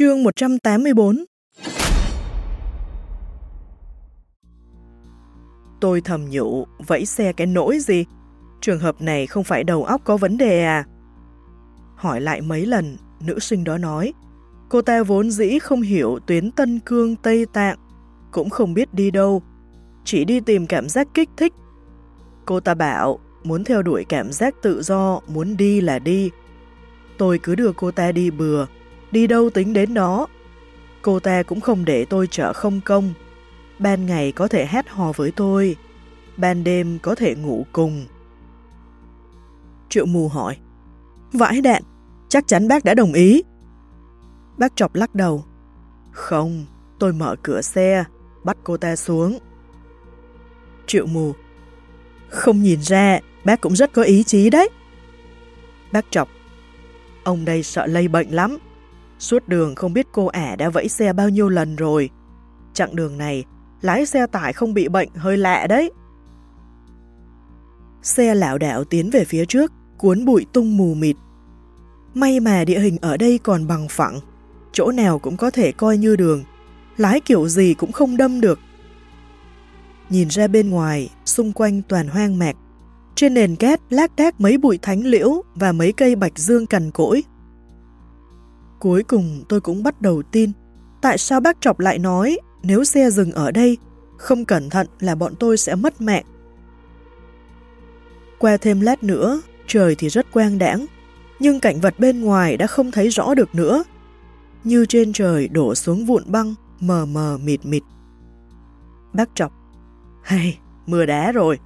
Chương 184 Tôi thầm nhủ, vẫy xe cái nỗi gì? Trường hợp này không phải đầu óc có vấn đề à? Hỏi lại mấy lần, nữ sinh đó nói, cô ta vốn dĩ không hiểu tuyến Tân Cương Tây Tạng, cũng không biết đi đâu, chỉ đi tìm cảm giác kích thích. Cô ta bảo, muốn theo đuổi cảm giác tự do, muốn đi là đi. Tôi cứ đưa cô ta đi bừa, đi đâu tính đến đó. Cô ta cũng không để tôi chở không công. Ban ngày có thể hát hò với tôi, ban đêm có thể ngủ cùng. Triệu mù hỏi, vãi đạn, chắc chắn bác đã đồng ý. Bác chọc lắc đầu, không, tôi mở cửa xe, bắt cô ta xuống. Triệu mù, không nhìn ra, bác cũng rất có ý chí đấy. Bác chọc, ông đây sợ lây bệnh lắm, Suốt đường không biết cô ả đã vẫy xe bao nhiêu lần rồi. Chặng đường này, lái xe tải không bị bệnh hơi lạ đấy. Xe lão đảo tiến về phía trước, cuốn bụi tung mù mịt. May mà địa hình ở đây còn bằng phẳng, chỗ nào cũng có thể coi như đường, lái kiểu gì cũng không đâm được. Nhìn ra bên ngoài, xung quanh toàn hoang mạc. Trên nền cát lác đác mấy bụi thánh liễu và mấy cây bạch dương cằn cỗi. Cuối cùng tôi cũng bắt đầu tin, tại sao bác Trọc lại nói nếu xe dừng ở đây, không cẩn thận là bọn tôi sẽ mất mạng. Qua thêm lát nữa, trời thì rất quang đãng, nhưng cảnh vật bên ngoài đã không thấy rõ được nữa. Như trên trời đổ xuống vụn băng, mờ mờ mịt mịt. Bác Trọc, hay, mưa đá rồi.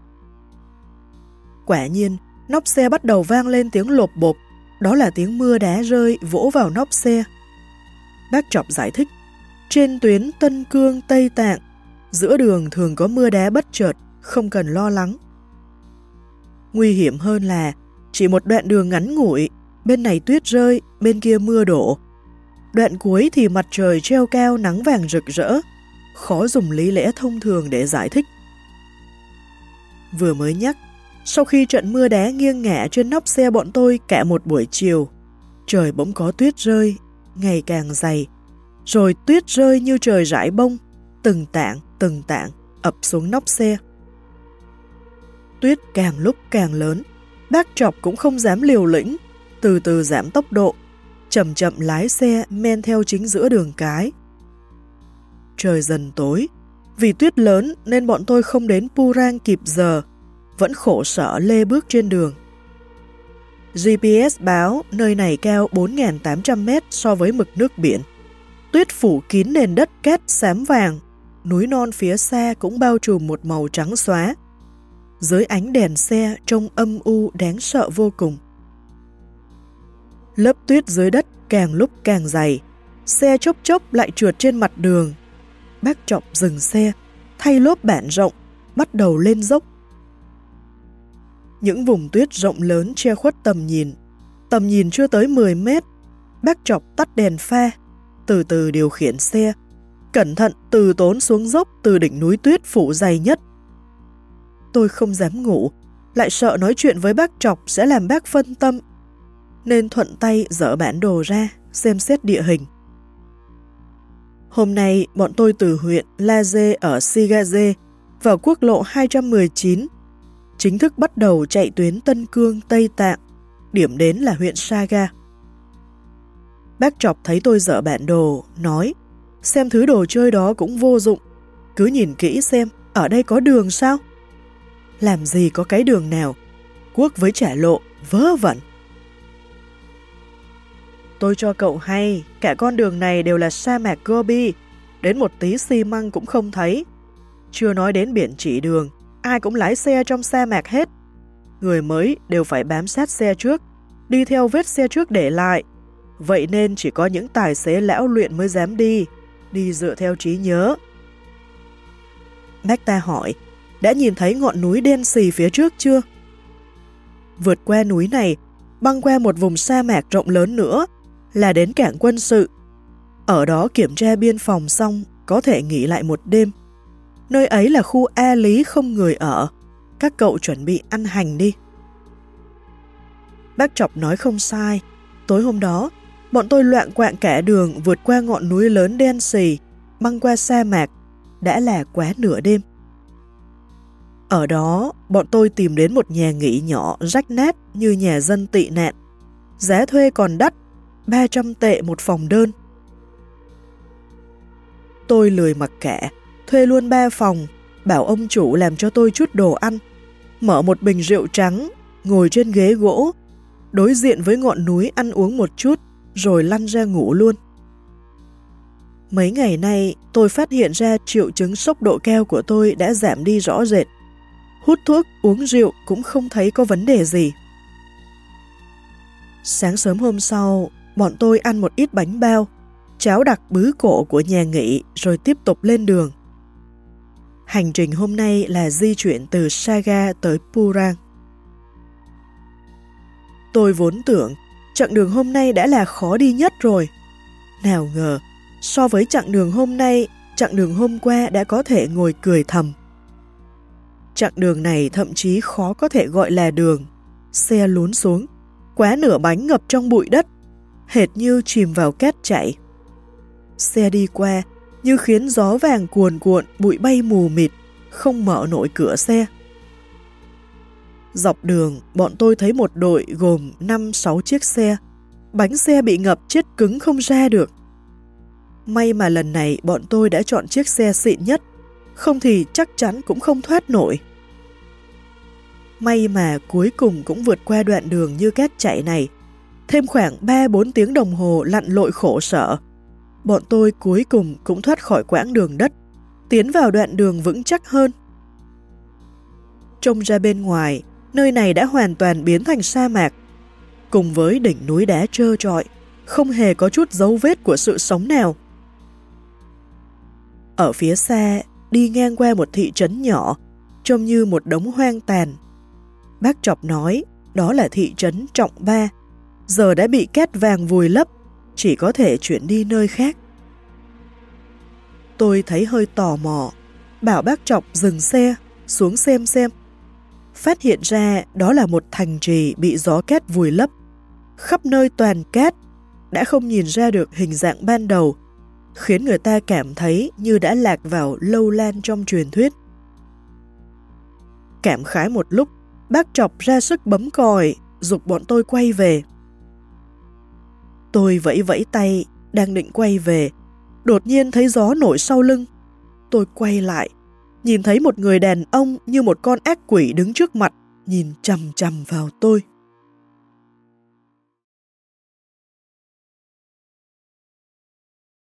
Quả nhiên, nóc xe bắt đầu vang lên tiếng lột bộp đó là tiếng mưa đá rơi vỗ vào nóc xe. Bác Trọc giải thích, trên tuyến Tân Cương Tây Tạng, giữa đường thường có mưa đá bất chợt, không cần lo lắng. Nguy hiểm hơn là chỉ một đoạn đường ngắn ngủi, bên này tuyết rơi, bên kia mưa đổ. Đoạn cuối thì mặt trời treo cao nắng vàng rực rỡ, khó dùng lý lẽ thông thường để giải thích. Vừa mới nhắc, sau khi trận mưa đá nghiêng ngả trên nóc xe bọn tôi cả một buổi chiều, trời bỗng có tuyết rơi, ngày càng dày, rồi tuyết rơi như trời rải bông, từng tảng từng tảng ập xuống nóc xe. Tuyết càng lúc càng lớn, bác trọc cũng không dám liều lĩnh, từ từ giảm tốc độ, chậm chậm lái xe men theo chính giữa đường cái. Trời dần tối, vì tuyết lớn nên bọn tôi không đến Purang kịp giờ, vẫn khổ sở lê bước trên đường. GPS báo nơi này cao 4.800 mét so với mực nước biển. Tuyết phủ kín nền đất cát xám vàng, núi non phía xa cũng bao trùm một màu trắng xóa. Dưới ánh đèn xe trông âm u đáng sợ vô cùng. Lớp tuyết dưới đất càng lúc càng dày, xe chốc chốc lại trượt trên mặt đường. Bác trọng dừng xe, thay lốp bản rộng, bắt đầu lên dốc những vùng tuyết rộng lớn che khuất tầm nhìn. Tầm nhìn chưa tới 10 mét. Bác chọc tắt đèn pha, từ từ điều khiển xe, cẩn thận từ tốn xuống dốc từ đỉnh núi tuyết phủ dày nhất. Tôi không dám ngủ, lại sợ nói chuyện với bác chọc sẽ làm bác phân tâm, nên thuận tay dỡ bản đồ ra, xem xét địa hình. Hôm nay, bọn tôi từ huyện La Dê ở Sigaze vào quốc lộ 219 chính thức bắt đầu chạy tuyến Tân Cương, Tây Tạng, điểm đến là huyện Saga. Bác chọc thấy tôi dở bản đồ, nói, xem thứ đồ chơi đó cũng vô dụng, cứ nhìn kỹ xem, ở đây có đường sao? Làm gì có cái đường nào, quốc với trả lộ, vớ vẩn. Tôi cho cậu hay, cả con đường này đều là sa mạc Gobi, đến một tí xi măng cũng không thấy. Chưa nói đến biển chỉ đường, ai cũng lái xe trong sa mạc hết. Người mới đều phải bám sát xe trước, đi theo vết xe trước để lại. Vậy nên chỉ có những tài xế lão luyện mới dám đi, đi dựa theo trí nhớ. Bách hỏi, đã nhìn thấy ngọn núi đen xì phía trước chưa? Vượt qua núi này, băng qua một vùng sa mạc rộng lớn nữa, là đến cảng quân sự. Ở đó kiểm tra biên phòng xong, có thể nghỉ lại một đêm. Nơi ấy là khu e lý không người ở. Các cậu chuẩn bị ăn hành đi. Bác Chọc nói không sai. Tối hôm đó, Bọn tôi loạn quạng kẻ đường vượt qua ngọn núi lớn đen xì, băng qua sa mạc, đã là quá nửa đêm. Ở đó, bọn tôi tìm đến một nhà nghỉ nhỏ rách nát như nhà dân tị nạn. Giá thuê còn đắt, 300 tệ một phòng đơn. Tôi lười mặc kệ, thuê luôn ba phòng, bảo ông chủ làm cho tôi chút đồ ăn, mở một bình rượu trắng, ngồi trên ghế gỗ, đối diện với ngọn núi ăn uống một chút, rồi lăn ra ngủ luôn. Mấy ngày nay, tôi phát hiện ra triệu chứng sốc độ keo của tôi đã giảm đi rõ rệt. Hút thuốc, uống rượu cũng không thấy có vấn đề gì. Sáng sớm hôm sau, bọn tôi ăn một ít bánh bao, cháo đặc bứ cổ của nhà nghỉ rồi tiếp tục lên đường. Hành trình hôm nay là di chuyển từ Saga tới Purang. Tôi vốn tưởng chặng đường hôm nay đã là khó đi nhất rồi. Nào ngờ, so với chặng đường hôm nay, chặng đường hôm qua đã có thể ngồi cười thầm. Chặng đường này thậm chí khó có thể gọi là đường. Xe lún xuống, quá nửa bánh ngập trong bụi đất, hệt như chìm vào két chạy. Xe đi qua, như khiến gió vàng cuồn cuộn, bụi bay mù mịt, không mở nổi cửa xe. Dọc đường, bọn tôi thấy một đội gồm 5-6 chiếc xe. Bánh xe bị ngập chết cứng không ra được. May mà lần này bọn tôi đã chọn chiếc xe xịn nhất, không thì chắc chắn cũng không thoát nổi. May mà cuối cùng cũng vượt qua đoạn đường như cát chạy này. Thêm khoảng 3-4 tiếng đồng hồ lặn lội khổ sở. Bọn tôi cuối cùng cũng thoát khỏi quãng đường đất, tiến vào đoạn đường vững chắc hơn. Trông ra bên ngoài, nơi này đã hoàn toàn biến thành sa mạc. Cùng với đỉnh núi đá trơ trọi, không hề có chút dấu vết của sự sống nào. Ở phía xa, đi ngang qua một thị trấn nhỏ, trông như một đống hoang tàn. Bác Trọc nói, đó là thị trấn Trọng Ba, giờ đã bị két vàng vùi lấp, chỉ có thể chuyển đi nơi khác. Tôi thấy hơi tò mò, bảo bác Trọng dừng xe, xuống xem xem phát hiện ra đó là một thành trì bị gió cát vùi lấp. Khắp nơi toàn cát, đã không nhìn ra được hình dạng ban đầu, khiến người ta cảm thấy như đã lạc vào lâu lan trong truyền thuyết. Cảm khái một lúc, bác chọc ra sức bấm còi, dục bọn tôi quay về. Tôi vẫy vẫy tay, đang định quay về, đột nhiên thấy gió nổi sau lưng. Tôi quay lại, nhìn thấy một người đàn ông như một con ác quỷ đứng trước mặt, nhìn chầm chầm vào tôi.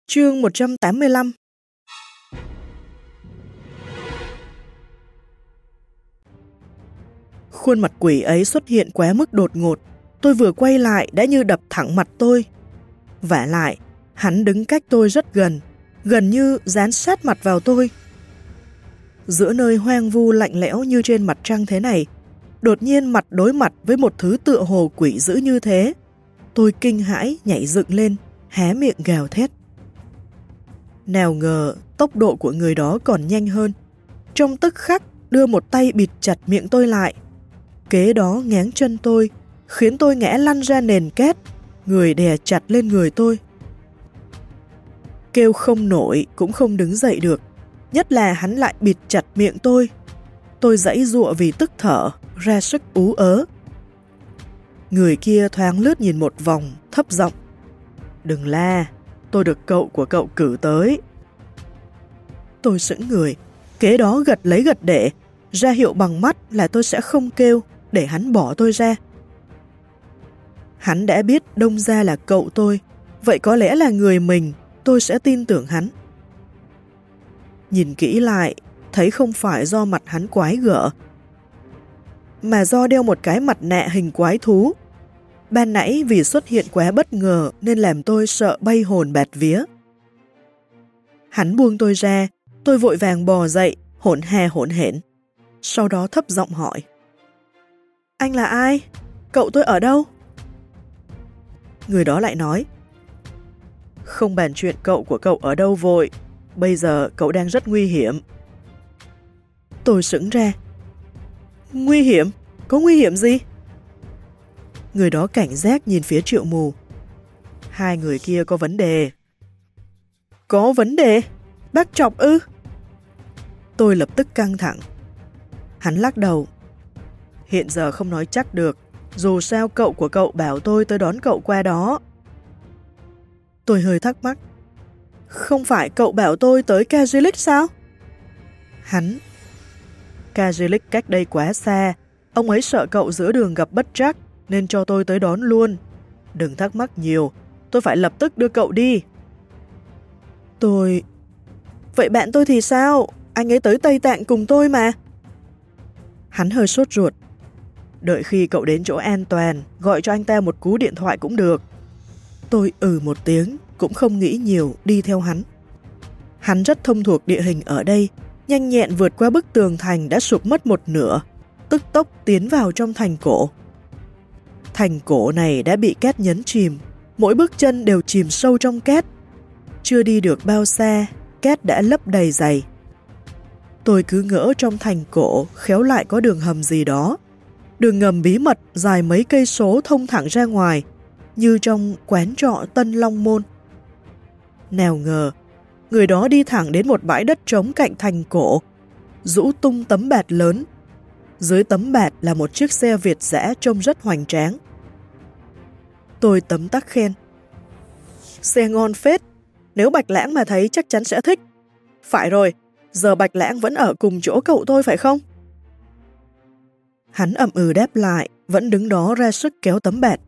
Chương 185 Khuôn mặt quỷ ấy xuất hiện quá mức đột ngột, tôi vừa quay lại đã như đập thẳng mặt tôi vả lại, hắn đứng cách tôi rất gần, gần như dán sát mặt vào tôi, giữa nơi hoang vu lạnh lẽo như trên mặt trăng thế này, đột nhiên mặt đối mặt với một thứ tựa hồ quỷ dữ như thế. Tôi kinh hãi nhảy dựng lên, hé miệng gào thét. Nào ngờ tốc độ của người đó còn nhanh hơn. Trong tức khắc đưa một tay bịt chặt miệng tôi lại. Kế đó ngáng chân tôi, khiến tôi ngã lăn ra nền két, người đè chặt lên người tôi. Kêu không nổi cũng không đứng dậy được nhất là hắn lại bịt chặt miệng tôi. Tôi dãy dụa vì tức thở, ra sức ú ớ. Người kia thoáng lướt nhìn một vòng, thấp giọng. Đừng la, tôi được cậu của cậu cử tới. Tôi sững người, kế đó gật lấy gật để, ra hiệu bằng mắt là tôi sẽ không kêu, để hắn bỏ tôi ra. Hắn đã biết đông ra là cậu tôi, vậy có lẽ là người mình, tôi sẽ tin tưởng hắn. Nhìn kỹ lại, thấy không phải do mặt hắn quái gở, mà do đeo một cái mặt nạ hình quái thú. Ban nãy vì xuất hiện quá bất ngờ nên làm tôi sợ bay hồn bạt vía. Hắn buông tôi ra, tôi vội vàng bò dậy, hỗn hè hỗn hển. Sau đó thấp giọng hỏi. Anh là ai? Cậu tôi ở đâu? Người đó lại nói. Không bàn chuyện cậu của cậu ở đâu vội, Bây giờ cậu đang rất nguy hiểm. Tôi sững ra. Nguy hiểm? Có nguy hiểm gì? Người đó cảnh giác nhìn phía triệu mù. hai người kia có vấn đề. Có vấn đề? Bác chọc ư? Tôi lập tức căng thẳng. Hắn lắc đầu. Hiện giờ không nói chắc được, dù sao cậu của cậu bảo tôi tới đón cậu qua đó. Tôi hơi thắc mắc. Không phải cậu bảo tôi tới Kajilik sao? Hắn. Kajilik cách đây quá xa, ông ấy sợ cậu giữa đường gặp bất trắc nên cho tôi tới đón luôn. Đừng thắc mắc nhiều, tôi phải lập tức đưa cậu đi. Tôi... Vậy bạn tôi thì sao? Anh ấy tới Tây Tạng cùng tôi mà. Hắn hơi sốt ruột. Đợi khi cậu đến chỗ an toàn, gọi cho anh ta một cú điện thoại cũng được. Tôi ừ một tiếng, cũng không nghĩ nhiều, đi theo hắn. Hắn rất thông thuộc địa hình ở đây, nhanh nhẹn vượt qua bức tường thành đã sụp mất một nửa, tức tốc tiến vào trong thành cổ. Thành cổ này đã bị két nhấn chìm, mỗi bước chân đều chìm sâu trong két Chưa đi được bao xa, két đã lấp đầy dày. Tôi cứ ngỡ trong thành cổ khéo lại có đường hầm gì đó. Đường ngầm bí mật dài mấy cây số thông thẳng ra ngoài, như trong quán trọ Tân Long Môn. Nào ngờ, người đó đi thẳng đến một bãi đất trống cạnh thành cổ, rũ tung tấm bạt lớn. Dưới tấm bạt là một chiếc xe Việt rẽ trông rất hoành tráng. Tôi tấm tắc khen. Xe ngon phết, nếu Bạch Lãng mà thấy chắc chắn sẽ thích. Phải rồi, giờ Bạch Lãng vẫn ở cùng chỗ cậu tôi phải không? Hắn ậm ừ đáp lại, vẫn đứng đó ra sức kéo tấm bạt.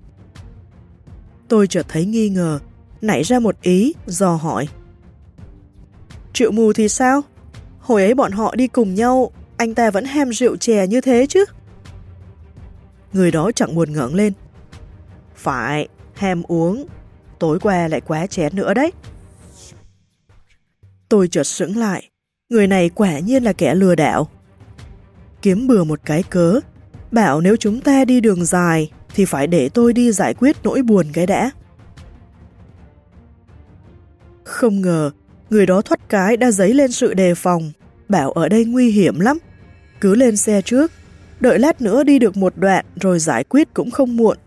Tôi chợt thấy nghi ngờ, nảy ra một ý, dò hỏi. Triệu mù thì sao? Hồi ấy bọn họ đi cùng nhau, anh ta vẫn ham rượu chè như thế chứ? Người đó chẳng buồn ngẩng lên. Phải, ham uống, tối qua lại quá chén nữa đấy. Tôi chợt sững lại, người này quả nhiên là kẻ lừa đảo. Kiếm bừa một cái cớ, bảo nếu chúng ta đi đường dài thì phải để tôi đi giải quyết nỗi buồn cái đã. Không ngờ, người đó thoát cái đã dấy lên sự đề phòng, bảo ở đây nguy hiểm lắm. Cứ lên xe trước, đợi lát nữa đi được một đoạn rồi giải quyết cũng không muộn.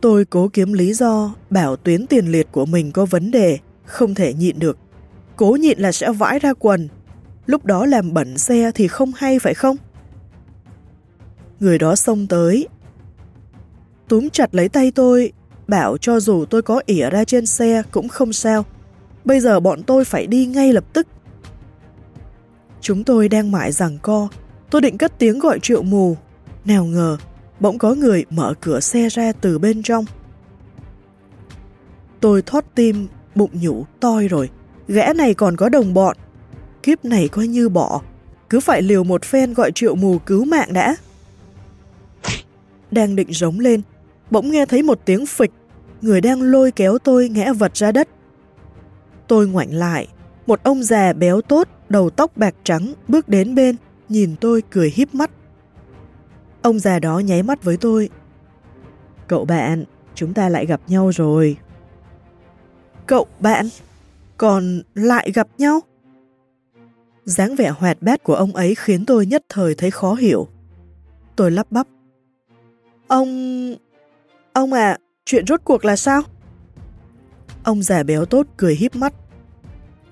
Tôi cố kiếm lý do bảo tuyến tiền liệt của mình có vấn đề, không thể nhịn được. Cố nhịn là sẽ vãi ra quần, lúc đó làm bẩn xe thì không hay phải không? Người đó xông tới, túm chặt lấy tay tôi, bảo cho dù tôi có ỉa ra trên xe cũng không sao. Bây giờ bọn tôi phải đi ngay lập tức. Chúng tôi đang mãi rằng co, tôi định cất tiếng gọi triệu mù. Nào ngờ, bỗng có người mở cửa xe ra từ bên trong. Tôi thoát tim, bụng nhủ toi rồi, gã này còn có đồng bọn. Kiếp này coi như bỏ, cứ phải liều một phen gọi triệu mù cứu mạng đã. Đang định rống lên, bỗng nghe thấy một tiếng phịch, người đang lôi kéo tôi ngã vật ra đất. Tôi ngoảnh lại, một ông già béo tốt, đầu tóc bạc trắng bước đến bên, nhìn tôi cười híp mắt. Ông già đó nháy mắt với tôi. Cậu bạn, chúng ta lại gặp nhau rồi. Cậu bạn? Còn lại gặp nhau? dáng vẻ hoạt bát của ông ấy khiến tôi nhất thời thấy khó hiểu. Tôi lắp bắp. Ông... Ông à, chuyện rốt cuộc là sao? Ông già béo tốt cười híp mắt.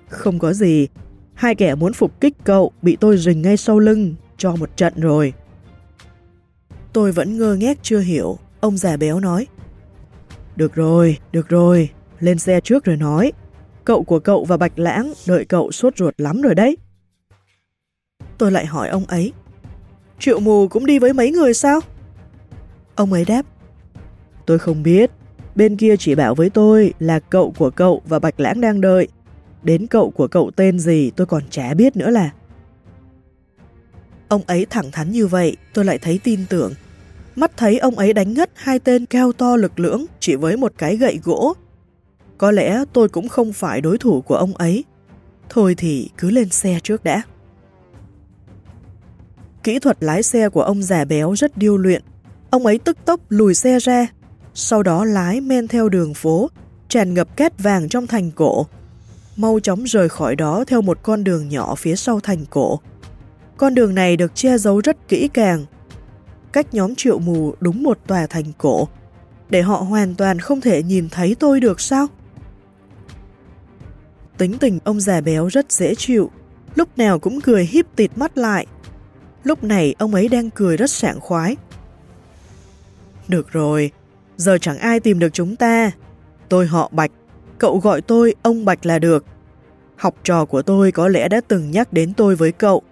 Không có gì, hai kẻ muốn phục kích cậu bị tôi rình ngay sau lưng, cho một trận rồi. Tôi vẫn ngơ ngác chưa hiểu, ông già béo nói. Được rồi, được rồi, lên xe trước rồi nói. Cậu của cậu và Bạch Lãng đợi cậu sốt ruột lắm rồi đấy. Tôi lại hỏi ông ấy. Triệu mù cũng đi với mấy người sao? Ông ấy đáp. Tôi không biết, bên kia chỉ bảo với tôi là cậu của cậu và Bạch Lãng đang đợi. Đến cậu của cậu tên gì tôi còn chả biết nữa là. Ông ấy thẳng thắn như vậy, tôi lại thấy tin tưởng. Mắt thấy ông ấy đánh ngất hai tên cao to lực lưỡng chỉ với một cái gậy gỗ. Có lẽ tôi cũng không phải đối thủ của ông ấy. Thôi thì cứ lên xe trước đã. Kỹ thuật lái xe của ông già béo rất điêu luyện. Ông ấy tức tốc lùi xe ra, sau đó lái men theo đường phố, tràn ngập cát vàng trong thành cổ. Mau chóng rời khỏi đó theo một con đường nhỏ phía sau thành cổ. Con đường này được che giấu rất kỹ càng. Cách nhóm triệu mù đúng một tòa thành cổ. để họ hoàn toàn không thể nhìn thấy tôi được sao? Tính tình ông già béo rất dễ chịu, lúc nào cũng cười híp tịt mắt lại. Lúc này ông ấy đang cười rất sảng khoái. Được rồi, giờ chẳng ai tìm được chúng ta. Tôi họ Bạch, cậu gọi tôi ông Bạch là được. Học trò của tôi có lẽ đã từng nhắc đến tôi với cậu.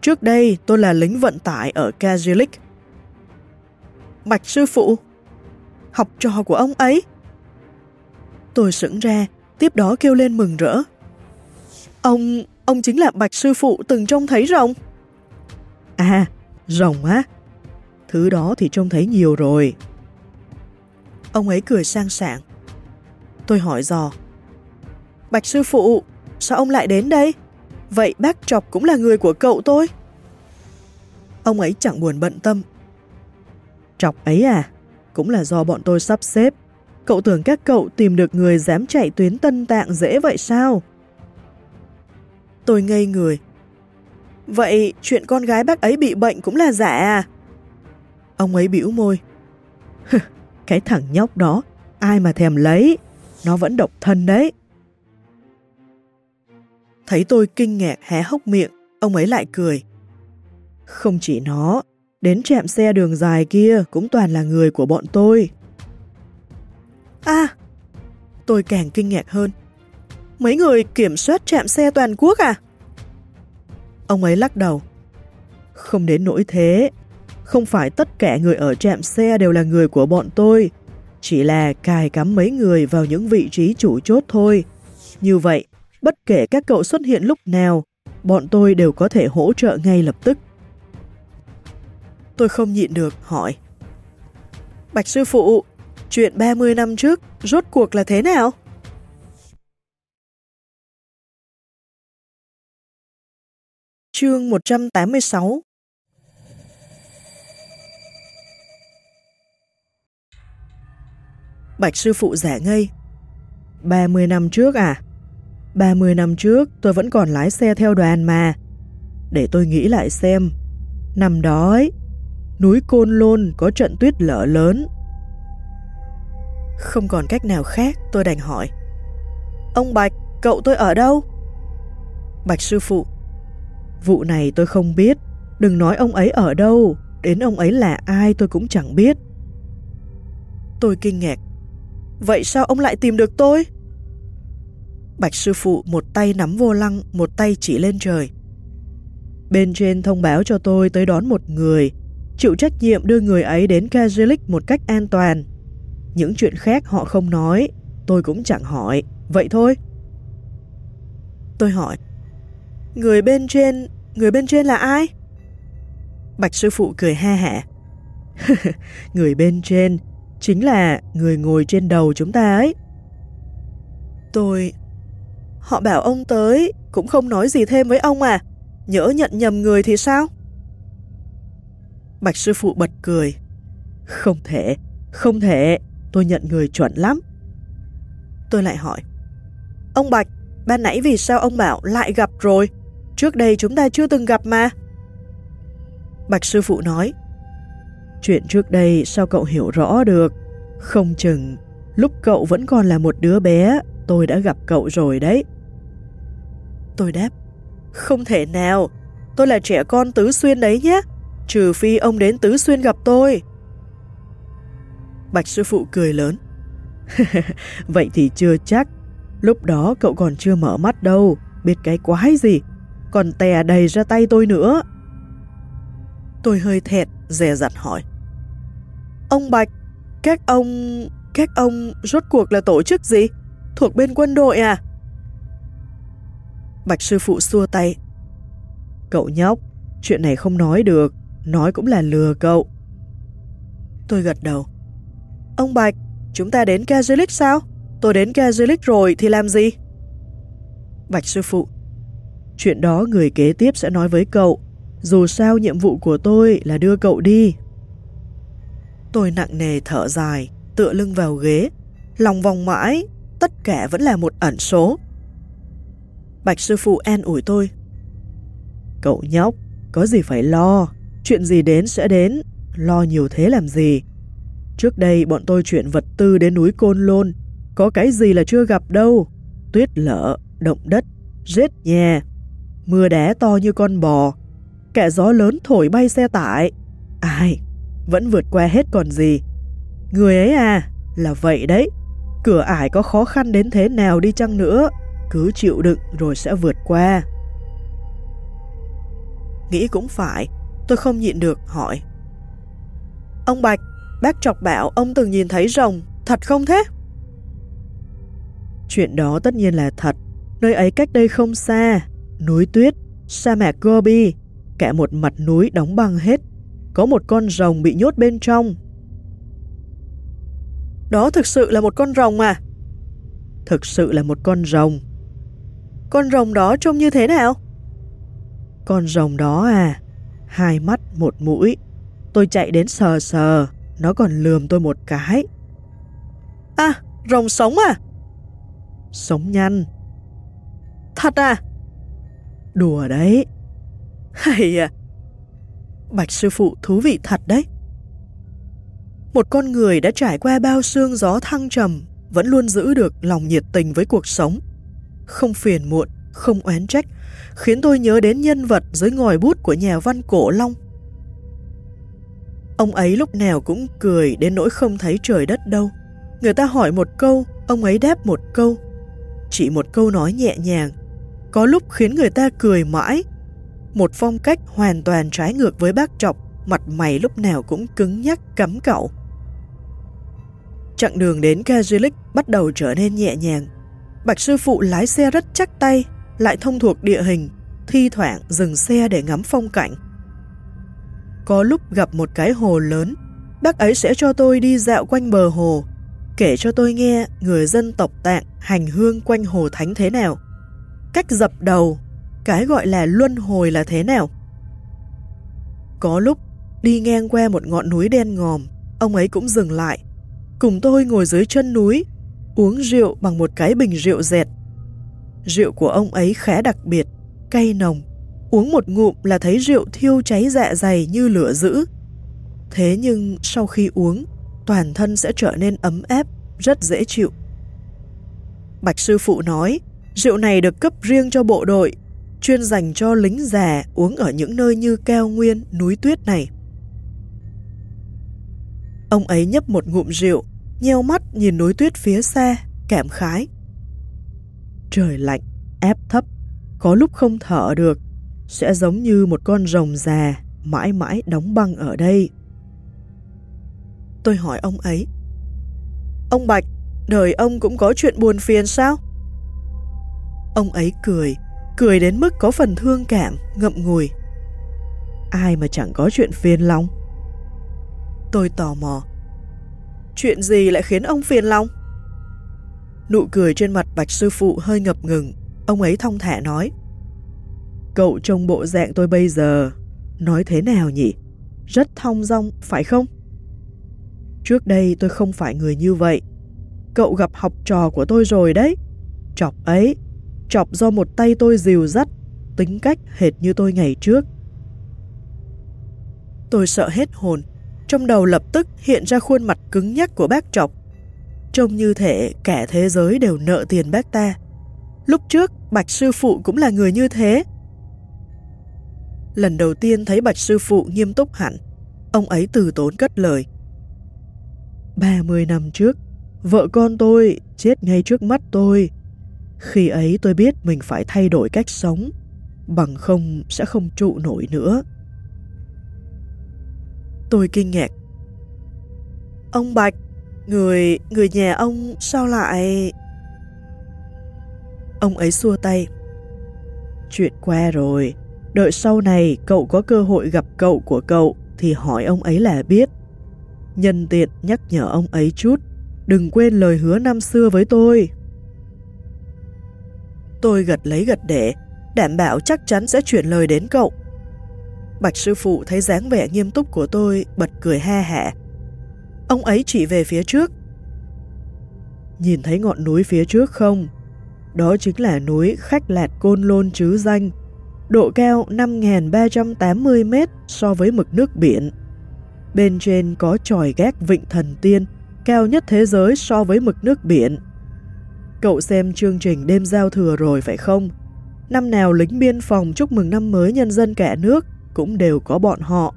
Trước đây tôi là lính vận tải ở Kajilik. Bạch sư phụ, học trò của ông ấy. Tôi sững ra, tiếp đó kêu lên mừng rỡ. Ông, ông chính là Bạch sư phụ từng trông thấy rồng. À, rồng á? Thứ đó thì trông thấy nhiều rồi. Ông ấy cười sang sảng. Tôi hỏi dò. Bạch sư phụ, sao ông lại đến đây? Vậy bác Trọc cũng là người của cậu tôi. Ông ấy chẳng buồn bận tâm. Trọc ấy à? Cũng là do bọn tôi sắp xếp. Cậu tưởng các cậu tìm được người dám chạy tuyến tân tạng dễ vậy sao? Tôi ngây người. Vậy chuyện con gái bác ấy bị bệnh cũng là giả à? Ông ấy bĩu môi. Cái thằng nhóc đó, ai mà thèm lấy, nó vẫn độc thân đấy. Thấy tôi kinh ngạc hé hốc miệng, ông ấy lại cười. Không chỉ nó, đến trạm xe đường dài kia cũng toàn là người của bọn tôi. À, tôi càng kinh ngạc hơn. Mấy người kiểm soát trạm xe toàn quốc à? Ông ấy lắc đầu. Không đến nỗi thế. Không phải tất cả người ở trạm xe đều là người của bọn tôi. Chỉ là cài cắm mấy người vào những vị trí chủ chốt thôi. Như vậy, bất kể các cậu xuất hiện lúc nào, bọn tôi đều có thể hỗ trợ ngay lập tức. Tôi không nhịn được, hỏi. Bạch sư phụ, chuyện 30 năm trước, rốt cuộc là thế nào? Chương 186 Bạch sư phụ giả ngây. 30 năm trước à? 30 năm trước tôi vẫn còn lái xe theo đoàn mà. Để tôi nghĩ lại xem. Năm đó ấy, núi Côn Lôn có trận tuyết lở lớn. Không còn cách nào khác tôi đành hỏi. Ông Bạch, cậu tôi ở đâu? Bạch sư phụ. Vụ này tôi không biết. Đừng nói ông ấy ở đâu. Đến ông ấy là ai tôi cũng chẳng biết. Tôi kinh ngạc. Vậy sao ông lại tìm được tôi? Bạch sư phụ một tay nắm vô lăng, một tay chỉ lên trời. Bên trên thông báo cho tôi tới đón một người, chịu trách nhiệm đưa người ấy đến Kajilik một cách an toàn. Những chuyện khác họ không nói, tôi cũng chẳng hỏi, vậy thôi. Tôi hỏi, người bên trên, người bên trên là ai? Bạch sư phụ cười ha hả. người bên trên chính là người ngồi trên đầu chúng ta ấy. Tôi... Họ bảo ông tới, cũng không nói gì thêm với ông à. Nhỡ nhận nhầm người thì sao? Bạch sư phụ bật cười. Không thể, không thể, tôi nhận người chuẩn lắm. Tôi lại hỏi. Ông Bạch, ban nãy vì sao ông bảo lại gặp rồi? Trước đây chúng ta chưa từng gặp mà. Bạch sư phụ nói. Chuyện trước đây sao cậu hiểu rõ được? Không chừng, lúc cậu vẫn còn là một đứa bé, tôi đã gặp cậu rồi đấy. Tôi đáp, không thể nào, tôi là trẻ con Tứ Xuyên đấy nhé, trừ phi ông đến Tứ Xuyên gặp tôi. Bạch sư phụ cười lớn. Vậy thì chưa chắc, lúc đó cậu còn chưa mở mắt đâu, biết cái quái gì, còn tè đầy ra tay tôi nữa. Tôi hơi thẹt, dè dặt hỏi. Ông Bạch, các ông... các ông rốt cuộc là tổ chức gì? Thuộc bên quân đội à? Bạch sư phụ xua tay. Cậu nhóc, chuyện này không nói được, nói cũng là lừa cậu. Tôi gật đầu. Ông Bạch, chúng ta đến Kazulik sao? Tôi đến Kazulik rồi thì làm gì? Bạch sư phụ. Chuyện đó người kế tiếp sẽ nói với cậu. Dù sao nhiệm vụ của tôi là đưa cậu đi. Tôi nặng nề thở dài, tựa lưng vào ghế. Lòng vòng mãi, tất cả vẫn là một ẩn số. Bạch sư phụ an ủi tôi. Cậu nhóc, có gì phải lo, chuyện gì đến sẽ đến, lo nhiều thế làm gì. Trước đây bọn tôi chuyển vật tư đến núi Côn Lôn, có cái gì là chưa gặp đâu. Tuyết lở, động đất, rết nhà, mưa đá to như con bò, kẻ gió lớn thổi bay xe tải. Ai, vẫn vượt qua hết còn gì. Người ấy à, là vậy đấy. Cửa ải có khó khăn đến thế nào đi chăng nữa, cứ chịu đựng rồi sẽ vượt qua. Nghĩ cũng phải, tôi không nhịn được hỏi. Ông Bạch, bác chọc bảo ông từng nhìn thấy rồng, thật không thế? Chuyện đó tất nhiên là thật, nơi ấy cách đây không xa, núi tuyết, sa mạc Gobi, cả một mặt núi đóng băng hết, có một con rồng bị nhốt bên trong. Đó thực sự là một con rồng à? Thực sự là một con rồng. Con rồng đó trông như thế nào? Con rồng đó à, hai mắt một mũi. Tôi chạy đến sờ sờ, nó còn lườm tôi một cái. À, rồng sống à? Sống nhanh. Thật à? Đùa đấy. Hay à? Bạch sư phụ thú vị thật đấy. Một con người đã trải qua bao sương gió thăng trầm vẫn luôn giữ được lòng nhiệt tình với cuộc sống. Không phiền muộn, không oán trách, khiến tôi nhớ đến nhân vật dưới ngòi bút của nhà văn Cổ Long. Ông ấy lúc nào cũng cười đến nỗi không thấy trời đất đâu. Người ta hỏi một câu, ông ấy đáp một câu. Chỉ một câu nói nhẹ nhàng, có lúc khiến người ta cười mãi. Một phong cách hoàn toàn trái ngược với bác Trọc, mặt mày lúc nào cũng cứng nhắc cắm cậu. Chặng đường đến Kazulik bắt đầu trở nên nhẹ nhàng. Bạch sư phụ lái xe rất chắc tay, lại thông thuộc địa hình, thi thoảng dừng xe để ngắm phong cảnh. Có lúc gặp một cái hồ lớn, bác ấy sẽ cho tôi đi dạo quanh bờ hồ, kể cho tôi nghe người dân tộc tạng hành hương quanh hồ thánh thế nào. Cách dập đầu, cái gọi là luân hồi là thế nào. Có lúc đi ngang qua một ngọn núi đen ngòm, ông ấy cũng dừng lại, cùng tôi ngồi dưới chân núi, uống rượu bằng một cái bình rượu dẹt. Rượu của ông ấy khá đặc biệt, cay nồng, uống một ngụm là thấy rượu thiêu cháy dạ dày như lửa dữ. Thế nhưng sau khi uống, toàn thân sẽ trở nên ấm áp, rất dễ chịu. Bạch sư phụ nói, rượu này được cấp riêng cho bộ đội, chuyên dành cho lính già uống ở những nơi như cao nguyên, núi tuyết này. Ông ấy nhấp một ngụm rượu, nheo mắt nhìn núi tuyết phía xa, cảm khái. Trời lạnh, ép thấp, có lúc không thở được, sẽ giống như một con rồng già mãi mãi đóng băng ở đây. Tôi hỏi ông ấy, Ông Bạch, đời ông cũng có chuyện buồn phiền sao? Ông ấy cười, cười đến mức có phần thương cảm, ngậm ngùi. Ai mà chẳng có chuyện phiền lòng? Tôi tò mò. Chuyện gì lại khiến ông phiền lòng? Nụ cười trên mặt bạch sư phụ hơi ngập ngừng, ông ấy thong thả nói. Cậu trông bộ dạng tôi bây giờ, nói thế nào nhỉ? Rất thong dong, phải không? Trước đây tôi không phải người như vậy. Cậu gặp học trò của tôi rồi đấy. Chọc ấy, chọc do một tay tôi dìu dắt, tính cách hệt như tôi ngày trước. Tôi sợ hết hồn, trong đầu lập tức hiện ra khuôn mặt cứng nhắc của bác chọc Trông như thể cả thế giới đều nợ tiền bác ta. Lúc trước, Bạch Sư Phụ cũng là người như thế. Lần đầu tiên thấy Bạch Sư Phụ nghiêm túc hẳn, ông ấy từ tốn cất lời. 30 năm trước, vợ con tôi chết ngay trước mắt tôi. Khi ấy tôi biết mình phải thay đổi cách sống, bằng không sẽ không trụ nổi nữa. Tôi kinh ngạc. Ông Bạch, người người nhà ông sao lại... Ông ấy xua tay. Chuyện qua rồi, đợi sau này cậu có cơ hội gặp cậu của cậu thì hỏi ông ấy là biết. Nhân tiện nhắc nhở ông ấy chút, đừng quên lời hứa năm xưa với tôi. Tôi gật lấy gật để, đảm bảo chắc chắn sẽ chuyển lời đến cậu. Bạch sư phụ thấy dáng vẻ nghiêm túc của tôi, bật cười ha hả. Ông ấy chỉ về phía trước. Nhìn thấy ngọn núi phía trước không? Đó chính là núi Khách Lạt Côn Lôn chứ danh, độ cao 5.380 mét so với mực nước biển. Bên trên có tròi gác vịnh thần tiên, cao nhất thế giới so với mực nước biển. Cậu xem chương trình đêm giao thừa rồi phải không? Năm nào lính biên phòng chúc mừng năm mới nhân dân cả nước cũng đều có bọn họ.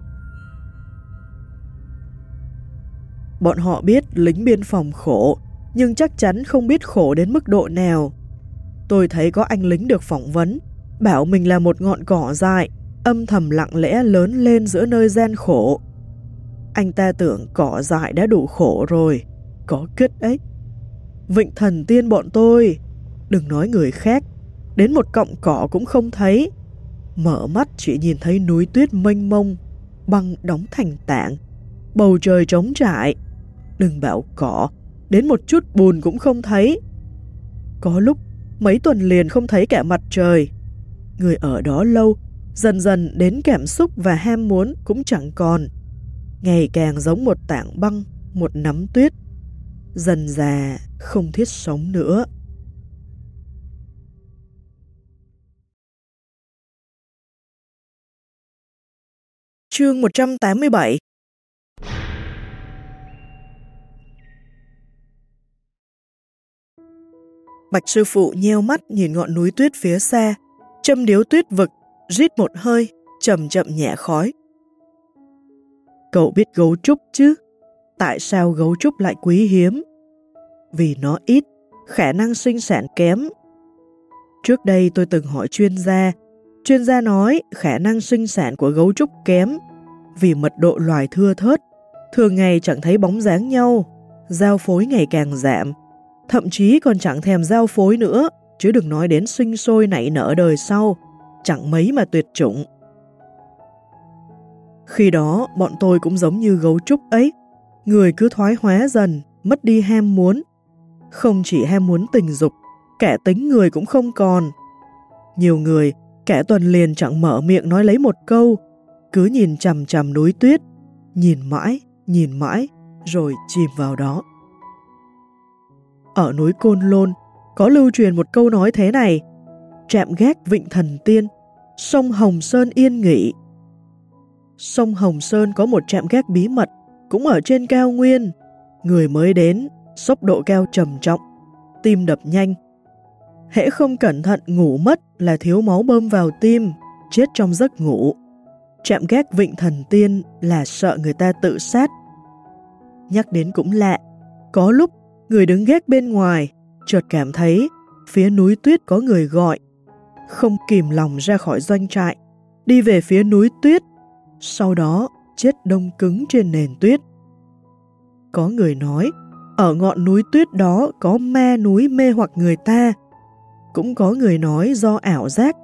Bọn họ biết lính biên phòng khổ, nhưng chắc chắn không biết khổ đến mức độ nào. Tôi thấy có anh lính được phỏng vấn, bảo mình là một ngọn cỏ dại, âm thầm lặng lẽ lớn lên giữa nơi gian khổ. Anh ta tưởng cỏ dại đã đủ khổ rồi, có kết ấy. Vịnh thần tiên bọn tôi, đừng nói người khác, đến một cọng cỏ cũng không thấy. Mở mắt chỉ nhìn thấy núi tuyết mênh mông, băng đóng thành tảng, bầu trời trống trải. Đừng bảo cỏ, đến một chút bùn cũng không thấy. Có lúc mấy tuần liền không thấy cả mặt trời. Người ở đó lâu, dần dần đến cảm xúc và ham muốn cũng chẳng còn. Ngày càng giống một tảng băng, một nắm tuyết. Dần già không thiết sống nữa. Chương 187 Bạch sư phụ nheo mắt nhìn ngọn núi tuyết phía xa, châm điếu tuyết vực, rít một hơi, chậm chậm nhẹ khói. Cậu biết gấu trúc chứ? Tại sao gấu trúc lại quý hiếm? Vì nó ít, khả năng sinh sản kém. Trước đây tôi từng hỏi chuyên gia, chuyên gia nói khả năng sinh sản của gấu trúc kém vì mật độ loài thưa thớt, thường ngày chẳng thấy bóng dáng nhau, giao phối ngày càng giảm, thậm chí còn chẳng thèm giao phối nữa, chứ đừng nói đến sinh sôi nảy nở đời sau, chẳng mấy mà tuyệt chủng. Khi đó, bọn tôi cũng giống như gấu trúc ấy, người cứ thoái hóa dần, mất đi ham muốn. Không chỉ ham muốn tình dục, kẻ tính người cũng không còn. Nhiều người, kẻ tuần liền chẳng mở miệng nói lấy một câu, cứ nhìn chằm chằm núi tuyết, nhìn mãi, nhìn mãi, rồi chìm vào đó. Ở núi Côn Lôn, có lưu truyền một câu nói thế này, chạm gác vịnh thần tiên, sông Hồng Sơn yên nghỉ. Sông Hồng Sơn có một trạm gác bí mật, cũng ở trên cao nguyên. Người mới đến, sốc độ cao trầm trọng, tim đập nhanh. Hễ không cẩn thận ngủ mất là thiếu máu bơm vào tim, chết trong giấc ngủ. chạm gác vịnh thần tiên là sợ người ta tự sát. Nhắc đến cũng lạ, có lúc người đứng gác bên ngoài, chợt cảm thấy phía núi tuyết có người gọi. Không kìm lòng ra khỏi doanh trại, đi về phía núi tuyết, sau đó chết đông cứng trên nền tuyết. Có người nói, ở ngọn núi tuyết đó có ma núi mê hoặc người ta. Cũng có người nói do ảo giác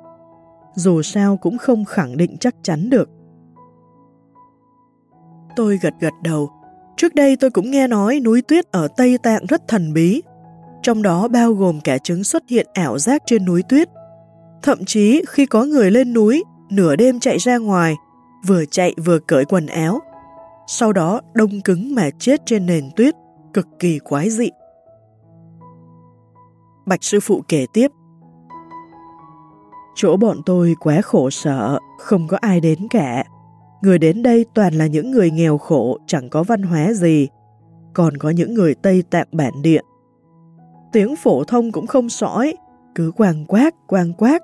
dù sao cũng không khẳng định chắc chắn được. Tôi gật gật đầu. Trước đây tôi cũng nghe nói núi tuyết ở Tây Tạng rất thần bí, trong đó bao gồm cả chứng xuất hiện ảo giác trên núi tuyết. Thậm chí khi có người lên núi, nửa đêm chạy ra ngoài, vừa chạy vừa cởi quần áo, sau đó đông cứng mà chết trên nền tuyết, cực kỳ quái dị. Bạch sư phụ kể tiếp, Chỗ bọn tôi quá khổ sở, không có ai đến cả. Người đến đây toàn là những người nghèo khổ, chẳng có văn hóa gì. Còn có những người Tây Tạng bản địa. Tiếng phổ thông cũng không sõi, cứ quàng quát, quàng quát.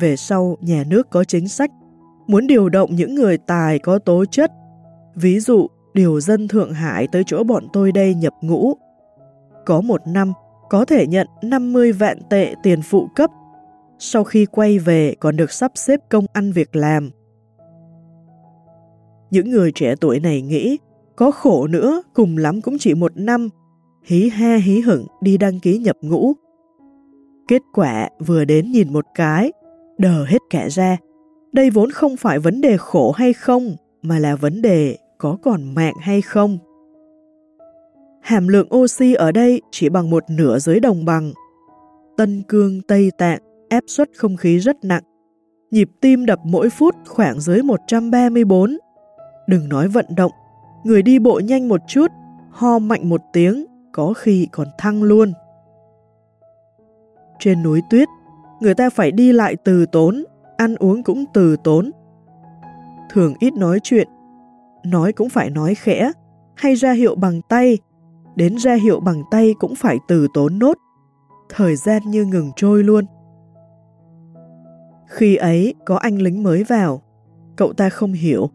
Về sau, nhà nước có chính sách, muốn điều động những người tài có tố chất. Ví dụ, điều dân Thượng Hải tới chỗ bọn tôi đây nhập ngũ. Có một năm, có thể nhận 50 vạn tệ tiền phụ cấp sau khi quay về còn được sắp xếp công ăn việc làm. Những người trẻ tuổi này nghĩ, có khổ nữa, cùng lắm cũng chỉ một năm, hí he hí hửng đi đăng ký nhập ngũ. Kết quả vừa đến nhìn một cái, đờ hết cả ra. Đây vốn không phải vấn đề khổ hay không, mà là vấn đề có còn mạng hay không. Hàm lượng oxy ở đây chỉ bằng một nửa dưới đồng bằng. Tân Cương, Tây Tạng áp suất không khí rất nặng. Nhịp tim đập mỗi phút khoảng dưới 134. Đừng nói vận động, người đi bộ nhanh một chút, ho mạnh một tiếng, có khi còn thăng luôn. Trên núi tuyết, người ta phải đi lại từ tốn, ăn uống cũng từ tốn. Thường ít nói chuyện, nói cũng phải nói khẽ, hay ra hiệu bằng tay, đến ra hiệu bằng tay cũng phải từ tốn nốt. Thời gian như ngừng trôi luôn. Khi ấy có anh lính mới vào, cậu ta không hiểu.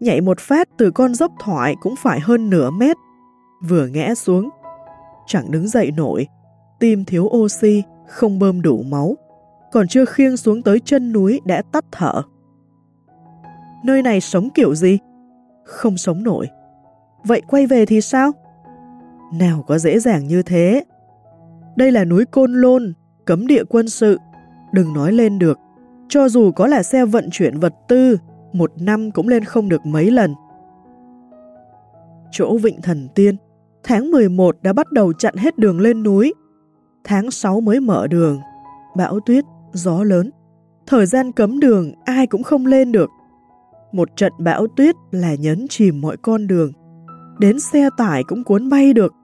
Nhảy một phát từ con dốc thoại cũng phải hơn nửa mét, vừa ngã xuống. Chẳng đứng dậy nổi, tim thiếu oxy, không bơm đủ máu, còn chưa khiêng xuống tới chân núi đã tắt thở. Nơi này sống kiểu gì? Không sống nổi. Vậy quay về thì sao? Nào có dễ dàng như thế. Đây là núi Côn Lôn, cấm địa quân sự. Đừng nói lên được. Cho dù có là xe vận chuyển vật tư, một năm cũng lên không được mấy lần. Chỗ Vịnh Thần Tiên, tháng 11 đã bắt đầu chặn hết đường lên núi. Tháng 6 mới mở đường. Bão tuyết, gió lớn. Thời gian cấm đường ai cũng không lên được. Một trận bão tuyết là nhấn chìm mọi con đường. Đến xe tải cũng cuốn bay được.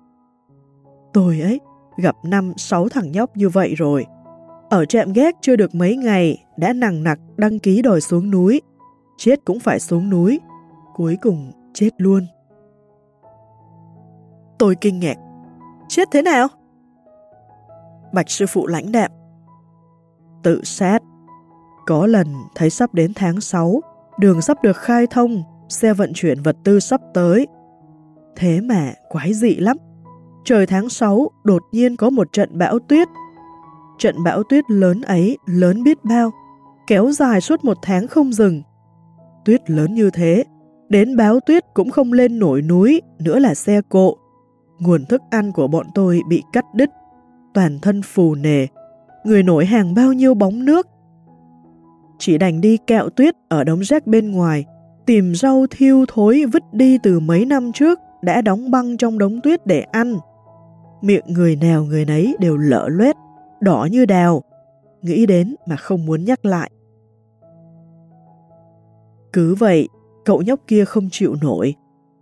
Tôi ấy, gặp năm sáu thằng nhóc như vậy rồi. Ở trạm ghét chưa được mấy ngày, đã nặng nặc đăng ký đòi xuống núi. Chết cũng phải xuống núi. Cuối cùng chết luôn. Tôi kinh ngạc. Chết thế nào? Bạch sư phụ lãnh đạm. Tự sát. Có lần thấy sắp đến tháng 6, đường sắp được khai thông, xe vận chuyển vật tư sắp tới. Thế mà quái dị lắm. Trời tháng 6 đột nhiên có một trận bão tuyết. Trận bão tuyết lớn ấy lớn biết bao, kéo dài suốt một tháng không dừng. Tuyết lớn như thế, đến báo tuyết cũng không lên nổi núi, nữa là xe cộ. Nguồn thức ăn của bọn tôi bị cắt đứt, toàn thân phù nề, người nổi hàng bao nhiêu bóng nước. Chỉ đành đi kẹo tuyết ở đống rác bên ngoài, tìm rau thiêu thối vứt đi từ mấy năm trước đã đóng băng trong đống tuyết để ăn. Miệng người nào người nấy đều lỡ loét, đỏ như đào, nghĩ đến mà không muốn nhắc lại. Cứ vậy, cậu nhóc kia không chịu nổi.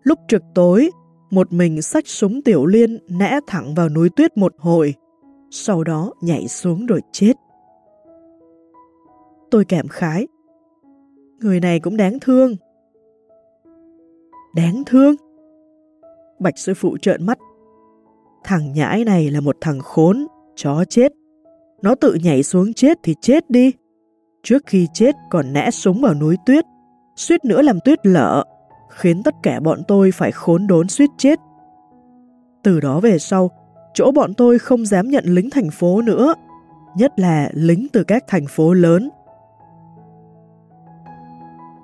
Lúc trực tối, một mình xách súng tiểu liên nã thẳng vào núi tuyết một hồi, sau đó nhảy xuống rồi chết. Tôi cảm khái. Người này cũng đáng thương. Đáng thương? Bạch sư phụ trợn mắt. Thằng nhãi này là một thằng khốn, chó chết. Nó tự nhảy xuống chết thì chết đi. Trước khi chết còn nã súng vào núi tuyết, suýt nữa làm tuyết lở, khiến tất cả bọn tôi phải khốn đốn suýt chết. Từ đó về sau, chỗ bọn tôi không dám nhận lính thành phố nữa, nhất là lính từ các thành phố lớn.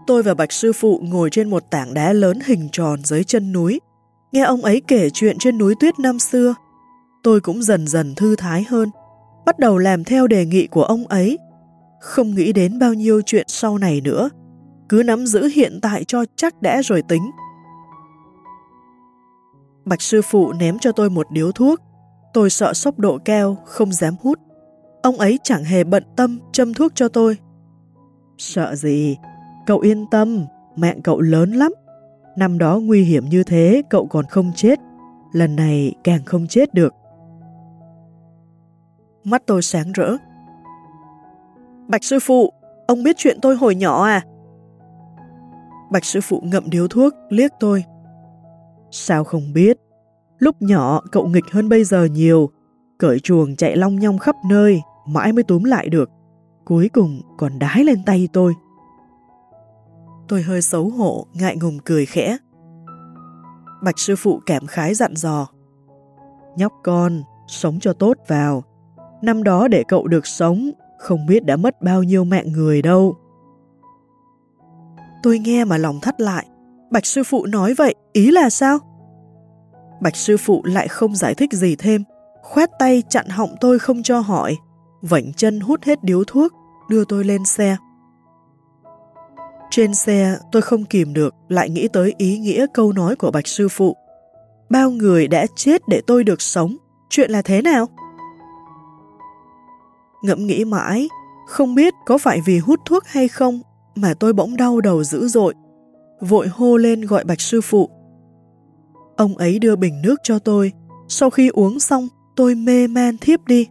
Tôi và Bạch Sư Phụ ngồi trên một tảng đá lớn hình tròn dưới chân núi, nghe ông ấy kể chuyện trên núi tuyết năm xưa. Tôi cũng dần dần thư thái hơn, bắt đầu làm theo đề nghị của ông ấy, không nghĩ đến bao nhiêu chuyện sau này nữa, cứ nắm giữ hiện tại cho chắc đã rồi tính. Bạch sư phụ ném cho tôi một điếu thuốc, tôi sợ sốc độ cao, không dám hút. Ông ấy chẳng hề bận tâm châm thuốc cho tôi. Sợ gì? Cậu yên tâm, mạng cậu lớn lắm. Năm đó nguy hiểm như thế cậu còn không chết, lần này càng không chết được. Mắt tôi sáng rỡ. Bạch sư phụ, ông biết chuyện tôi hồi nhỏ à? Bạch sư phụ ngậm điếu thuốc, liếc tôi. Sao không biết? Lúc nhỏ cậu nghịch hơn bây giờ nhiều, cởi chuồng chạy long nhong khắp nơi, mãi mới túm lại được. Cuối cùng còn đái lên tay tôi. Tôi hơi xấu hổ, ngại ngùng cười khẽ. Bạch sư phụ cảm khái dặn dò. Nhóc con, sống cho tốt vào. Năm đó để cậu được sống, không biết đã mất bao nhiêu mạng người đâu. Tôi nghe mà lòng thắt lại. Bạch sư phụ nói vậy, ý là sao? Bạch sư phụ lại không giải thích gì thêm, khoét tay chặn họng tôi không cho hỏi, vảnh chân hút hết điếu thuốc, đưa tôi lên xe. Trên xe tôi không kìm được lại nghĩ tới ý nghĩa câu nói của Bạch Sư Phụ. Bao người đã chết để tôi được sống, chuyện là thế nào? Ngẫm nghĩ mãi, không biết có phải vì hút thuốc hay không mà tôi bỗng đau đầu dữ dội. Vội hô lên gọi Bạch Sư Phụ. Ông ấy đưa bình nước cho tôi, sau khi uống xong tôi mê man thiếp đi.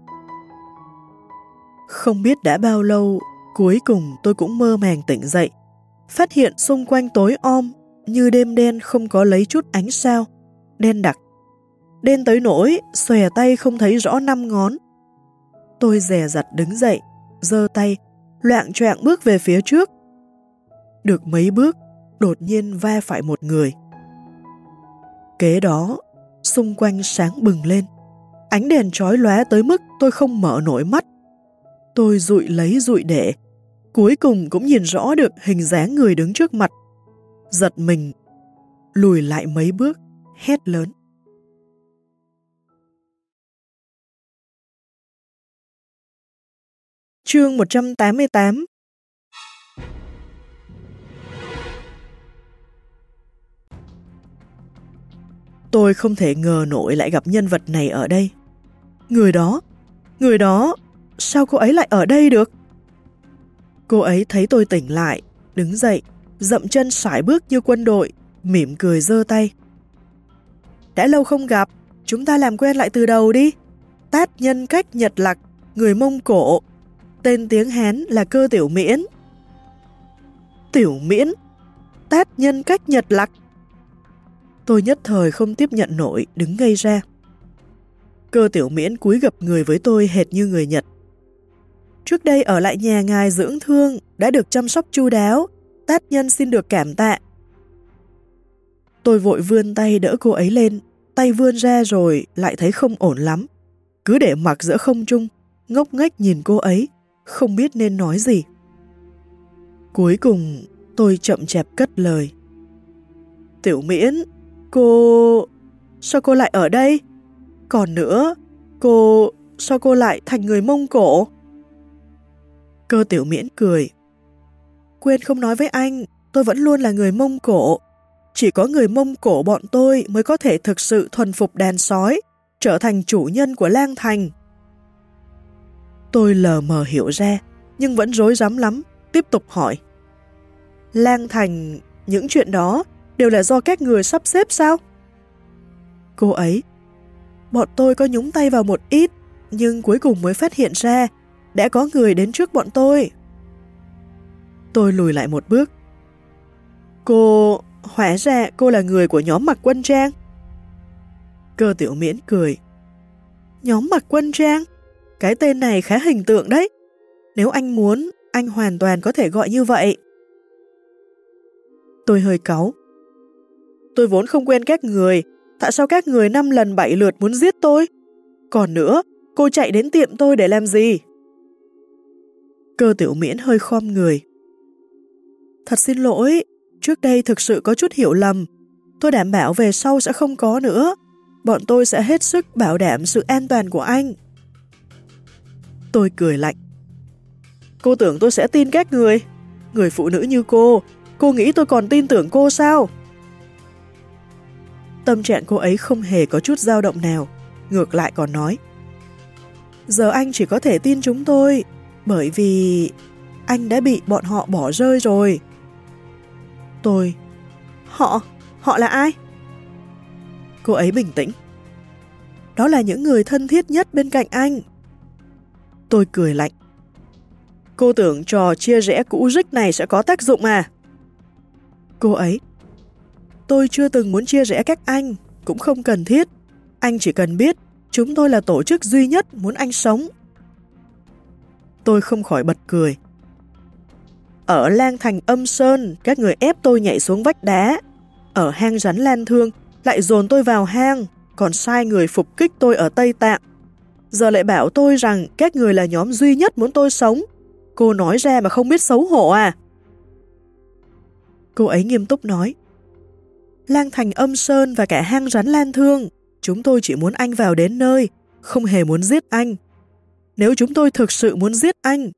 Không biết đã bao lâu, cuối cùng tôi cũng mơ màng tỉnh dậy phát hiện xung quanh tối om, như đêm đen không có lấy chút ánh sao, đen đặc. Đen tới nỗi, xòe tay không thấy rõ năm ngón. Tôi dè dặt đứng dậy, giơ tay, loạn choạng bước về phía trước. Được mấy bước, đột nhiên va phải một người. Kế đó, xung quanh sáng bừng lên. Ánh đèn trói lóe tới mức tôi không mở nổi mắt. Tôi rụi lấy rụi để, cuối cùng cũng nhìn rõ được hình dáng người đứng trước mặt. Giật mình, lùi lại mấy bước, hét lớn. Chương 188 Tôi không thể ngờ nổi lại gặp nhân vật này ở đây. Người đó, người đó, sao cô ấy lại ở đây được? Cô ấy thấy tôi tỉnh lại, đứng dậy, dậm chân sải bước như quân đội, mỉm cười giơ tay. Đã lâu không gặp, chúng ta làm quen lại từ đầu đi. Tát nhân cách Nhật Lạc, người Mông Cổ, tên tiếng Hán là cơ tiểu miễn. Tiểu miễn? Tát nhân cách Nhật Lạc? Tôi nhất thời không tiếp nhận nổi, đứng ngây ra. Cơ tiểu miễn cúi gặp người với tôi hệt như người Nhật. Trước đây ở lại nhà ngài dưỡng thương, đã được chăm sóc chu đáo, tát nhân xin được cảm tạ. Tôi vội vươn tay đỡ cô ấy lên, tay vươn ra rồi lại thấy không ổn lắm. Cứ để mặc giữa không trung, ngốc nghếch nhìn cô ấy, không biết nên nói gì. Cuối cùng, tôi chậm chạp cất lời. Tiểu miễn, Cô... Sao cô lại ở đây? Còn nữa, cô... Sao cô lại thành người Mông Cổ? Cơ tiểu miễn cười. Quên không nói với anh, tôi vẫn luôn là người Mông Cổ. Chỉ có người Mông Cổ bọn tôi mới có thể thực sự thuần phục đàn sói, trở thành chủ nhân của lang thành. Tôi lờ mờ hiểu ra, nhưng vẫn rối rắm lắm, tiếp tục hỏi. Lang thành, những chuyện đó đều là do các người sắp xếp sao? Cô ấy, bọn tôi có nhúng tay vào một ít, nhưng cuối cùng mới phát hiện ra đã có người đến trước bọn tôi. Tôi lùi lại một bước. Cô, hóa ra cô là người của nhóm mặc quân trang. Cơ tiểu miễn cười. Nhóm mặc quân trang? Cái tên này khá hình tượng đấy. Nếu anh muốn, anh hoàn toàn có thể gọi như vậy. Tôi hơi cáu. Tôi vốn không quen các người, tại sao các người năm lần bảy lượt muốn giết tôi? Còn nữa, cô chạy đến tiệm tôi để làm gì? Cơ tiểu miễn hơi khom người. Thật xin lỗi, trước đây thực sự có chút hiểu lầm. Tôi đảm bảo về sau sẽ không có nữa. Bọn tôi sẽ hết sức bảo đảm sự an toàn của anh. Tôi cười lạnh. Cô tưởng tôi sẽ tin các người. Người phụ nữ như cô, cô nghĩ tôi còn tin tưởng cô sao? Tâm trạng cô ấy không hề có chút dao động nào, ngược lại còn nói. Giờ anh chỉ có thể tin chúng tôi, bởi vì anh đã bị bọn họ bỏ rơi rồi. Tôi, họ, họ là ai? Cô ấy bình tĩnh. Đó là những người thân thiết nhất bên cạnh anh. Tôi cười lạnh. Cô tưởng trò chia rẽ cũ rích này sẽ có tác dụng à? Cô ấy, Tôi chưa từng muốn chia rẽ các anh, cũng không cần thiết. Anh chỉ cần biết chúng tôi là tổ chức duy nhất muốn anh sống. Tôi không khỏi bật cười. Ở lang thành âm sơn, các người ép tôi nhảy xuống vách đá. Ở hang rắn lan thương, lại dồn tôi vào hang, còn sai người phục kích tôi ở Tây Tạng. Giờ lại bảo tôi rằng các người là nhóm duy nhất muốn tôi sống. Cô nói ra mà không biết xấu hổ à? Cô ấy nghiêm túc nói. Lang Thành âm sơn và cả hang rắn lan thương, chúng tôi chỉ muốn anh vào đến nơi, không hề muốn giết anh. Nếu chúng tôi thực sự muốn giết anh,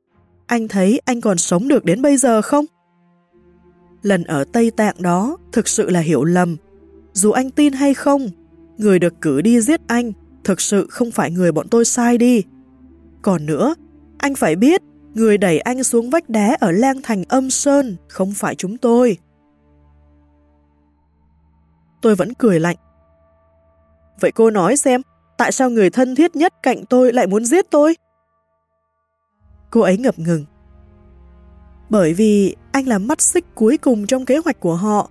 anh thấy anh còn sống được đến bây giờ không? Lần ở Tây Tạng đó thực sự là hiểu lầm. Dù anh tin hay không, người được cử đi giết anh thực sự không phải người bọn tôi sai đi. Còn nữa, anh phải biết người đẩy anh xuống vách đá ở Lang Thành âm sơn không phải chúng tôi tôi vẫn cười lạnh. Vậy cô nói xem, tại sao người thân thiết nhất cạnh tôi lại muốn giết tôi? Cô ấy ngập ngừng. Bởi vì anh là mắt xích cuối cùng trong kế hoạch của họ.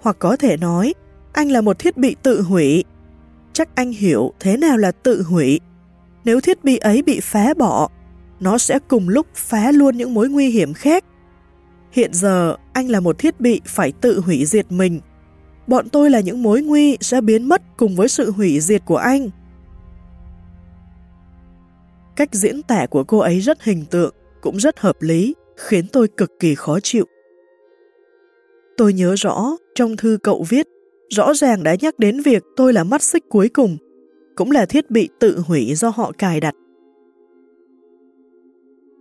Hoặc có thể nói, anh là một thiết bị tự hủy. Chắc anh hiểu thế nào là tự hủy. Nếu thiết bị ấy bị phá bỏ, nó sẽ cùng lúc phá luôn những mối nguy hiểm khác. Hiện giờ, anh là một thiết bị phải tự hủy diệt mình. Bọn tôi là những mối nguy sẽ biến mất cùng với sự hủy diệt của anh. Cách diễn tả của cô ấy rất hình tượng, cũng rất hợp lý, khiến tôi cực kỳ khó chịu. Tôi nhớ rõ, trong thư cậu viết, rõ ràng đã nhắc đến việc tôi là mắt xích cuối cùng, cũng là thiết bị tự hủy do họ cài đặt.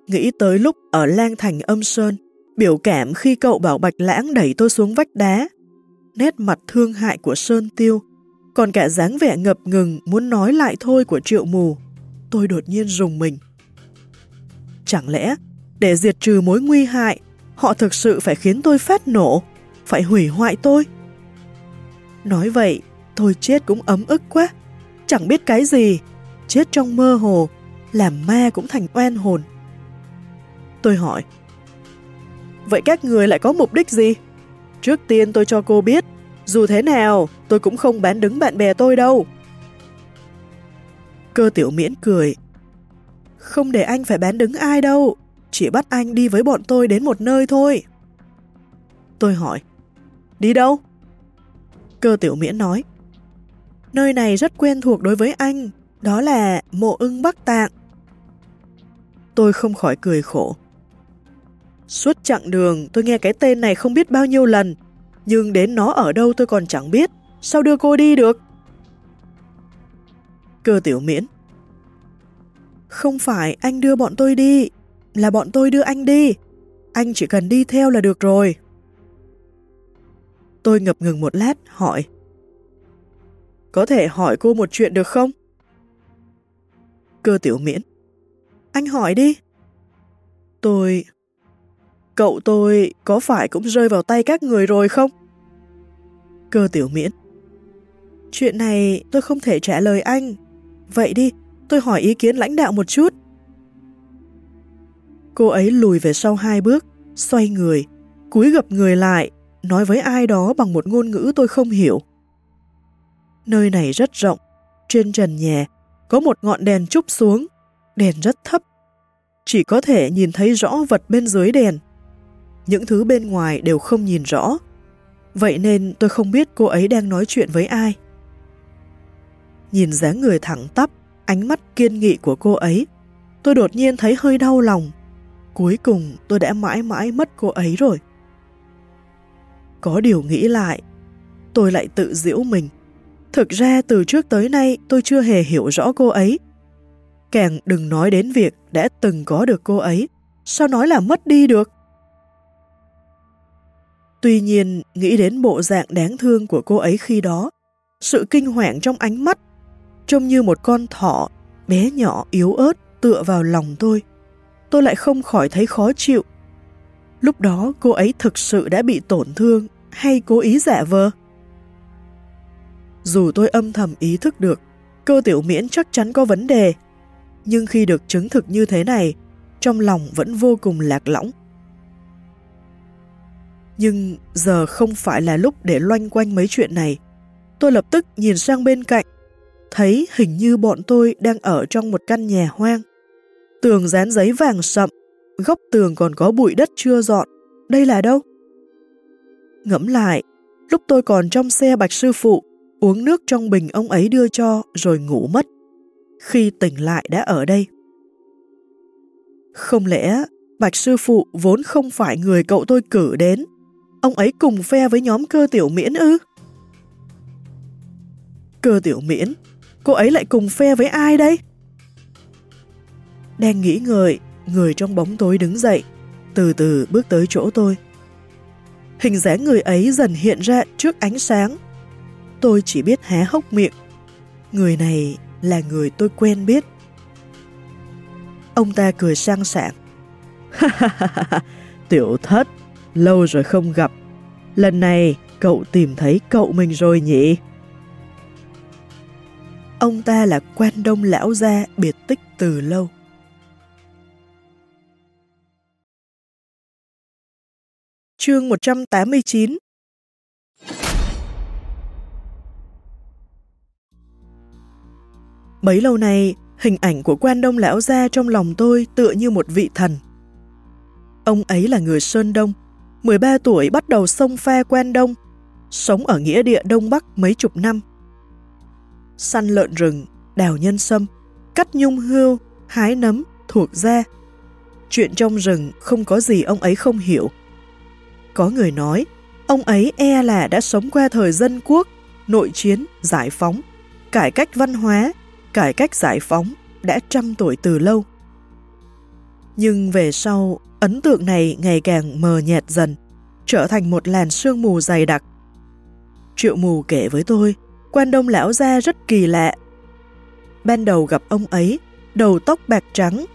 Nghĩ tới lúc ở lang thành âm sơn, biểu cảm khi cậu bảo Bạch Lãng đẩy tôi xuống vách đá, nét mặt thương hại của Sơn Tiêu, còn cả dáng vẻ ngập ngừng muốn nói lại thôi của Triệu Mù, tôi đột nhiên rùng mình. Chẳng lẽ, để diệt trừ mối nguy hại, họ thực sự phải khiến tôi phát nổ, phải hủy hoại tôi? Nói vậy, tôi chết cũng ấm ức quá, chẳng biết cái gì, chết trong mơ hồ, làm ma cũng thành oan hồn. Tôi hỏi, vậy các người lại có mục đích gì? Trước tiên tôi cho cô biết, dù thế nào, tôi cũng không bán đứng bạn bè tôi đâu. Cơ tiểu miễn cười. Không để anh phải bán đứng ai đâu, chỉ bắt anh đi với bọn tôi đến một nơi thôi. Tôi hỏi, đi đâu? Cơ tiểu miễn nói, nơi này rất quen thuộc đối với anh, đó là mộ ưng Bắc Tạng. Tôi không khỏi cười khổ. Suốt chặng đường tôi nghe cái tên này không biết bao nhiêu lần, nhưng đến nó ở đâu tôi còn chẳng biết, sao đưa cô đi được? Cơ tiểu miễn Không phải anh đưa bọn tôi đi, là bọn tôi đưa anh đi. Anh chỉ cần đi theo là được rồi. Tôi ngập ngừng một lát, hỏi. Có thể hỏi cô một chuyện được không? Cơ tiểu miễn. Anh hỏi đi. Tôi... Cậu tôi có phải cũng rơi vào tay các người rồi không? Cơ tiểu miễn. Chuyện này tôi không thể trả lời anh. Vậy đi, tôi hỏi ý kiến lãnh đạo một chút. Cô ấy lùi về sau hai bước, xoay người, cúi gập người lại, nói với ai đó bằng một ngôn ngữ tôi không hiểu. Nơi này rất rộng, trên trần nhà có một ngọn đèn chúc xuống, đèn rất thấp. Chỉ có thể nhìn thấy rõ vật bên dưới đèn. Những thứ bên ngoài đều không nhìn rõ. Vậy nên tôi không biết cô ấy đang nói chuyện với ai. Nhìn dáng người thẳng tắp, ánh mắt kiên nghị của cô ấy, tôi đột nhiên thấy hơi đau lòng. Cuối cùng tôi đã mãi mãi mất cô ấy rồi. Có điều nghĩ lại, tôi lại tự giễu mình. Thực ra từ trước tới nay tôi chưa hề hiểu rõ cô ấy. Càng đừng nói đến việc đã từng có được cô ấy, sao nói là mất đi được? Tuy nhiên, nghĩ đến bộ dạng đáng thương của cô ấy khi đó, sự kinh hoàng trong ánh mắt, trông như một con thỏ, bé nhỏ yếu ớt tựa vào lòng tôi, tôi lại không khỏi thấy khó chịu. Lúc đó cô ấy thực sự đã bị tổn thương hay cố ý giả vờ? Dù tôi âm thầm ý thức được, cơ tiểu miễn chắc chắn có vấn đề, nhưng khi được chứng thực như thế này, trong lòng vẫn vô cùng lạc lõng. Nhưng giờ không phải là lúc để loanh quanh mấy chuyện này. Tôi lập tức nhìn sang bên cạnh, thấy hình như bọn tôi đang ở trong một căn nhà hoang. Tường dán giấy vàng sậm, góc tường còn có bụi đất chưa dọn. Đây là đâu? Ngẫm lại, lúc tôi còn trong xe bạch sư phụ, uống nước trong bình ông ấy đưa cho rồi ngủ mất. Khi tỉnh lại đã ở đây. Không lẽ bạch sư phụ vốn không phải người cậu tôi cử đến Ông ấy cùng phe với nhóm cơ tiểu miễn ư? Cơ tiểu miễn? Cô ấy lại cùng phe với ai đây? Đang nghĩ ngợi, người trong bóng tối đứng dậy, từ từ bước tới chỗ tôi. Hình dáng người ấy dần hiện ra trước ánh sáng. Tôi chỉ biết há hốc miệng. Người này là người tôi quen biết. Ông ta cười sang sảng. Tiểu thất, lâu rồi không gặp. Lần này cậu tìm thấy cậu mình rồi nhỉ? Ông ta là quan đông lão gia biệt tích từ lâu. Chương 189 Bấy lâu nay, hình ảnh của quan đông lão gia trong lòng tôi tựa như một vị thần. Ông ấy là người Sơn Đông, 13 tuổi bắt đầu sông pha quan đông, sống ở nghĩa địa Đông Bắc mấy chục năm. Săn lợn rừng, đào nhân sâm, cắt nhung hươu, hái nấm, thuộc da. Chuyện trong rừng không có gì ông ấy không hiểu. Có người nói, ông ấy e là đã sống qua thời dân quốc, nội chiến, giải phóng, cải cách văn hóa, cải cách giải phóng đã trăm tuổi từ lâu. Nhưng về sau, ấn tượng này ngày càng mờ nhạt dần, trở thành một làn sương mù dày đặc. Triệu mù kể với tôi, quan đông lão gia rất kỳ lạ. Ban đầu gặp ông ấy, đầu tóc bạc trắng.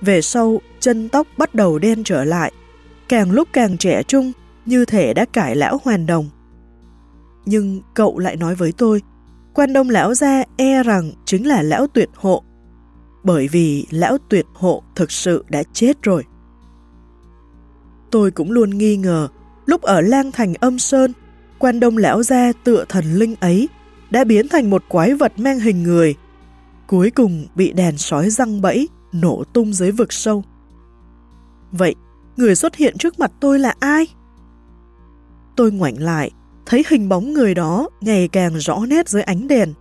Về sau, chân tóc bắt đầu đen trở lại, càng lúc càng trẻ trung, như thể đã cải lão hoàn đồng. Nhưng cậu lại nói với tôi, quan đông lão gia e rằng chính là lão tuyệt hộ, bởi vì lão tuyệt hộ thực sự đã chết rồi. Tôi cũng luôn nghi ngờ, lúc ở lang thành âm sơn, quan đông lão gia tựa thần linh ấy đã biến thành một quái vật mang hình người, cuối cùng bị đèn sói răng bẫy, nổ tung dưới vực sâu. Vậy, người xuất hiện trước mặt tôi là ai? Tôi ngoảnh lại, thấy hình bóng người đó ngày càng rõ nét dưới ánh đèn.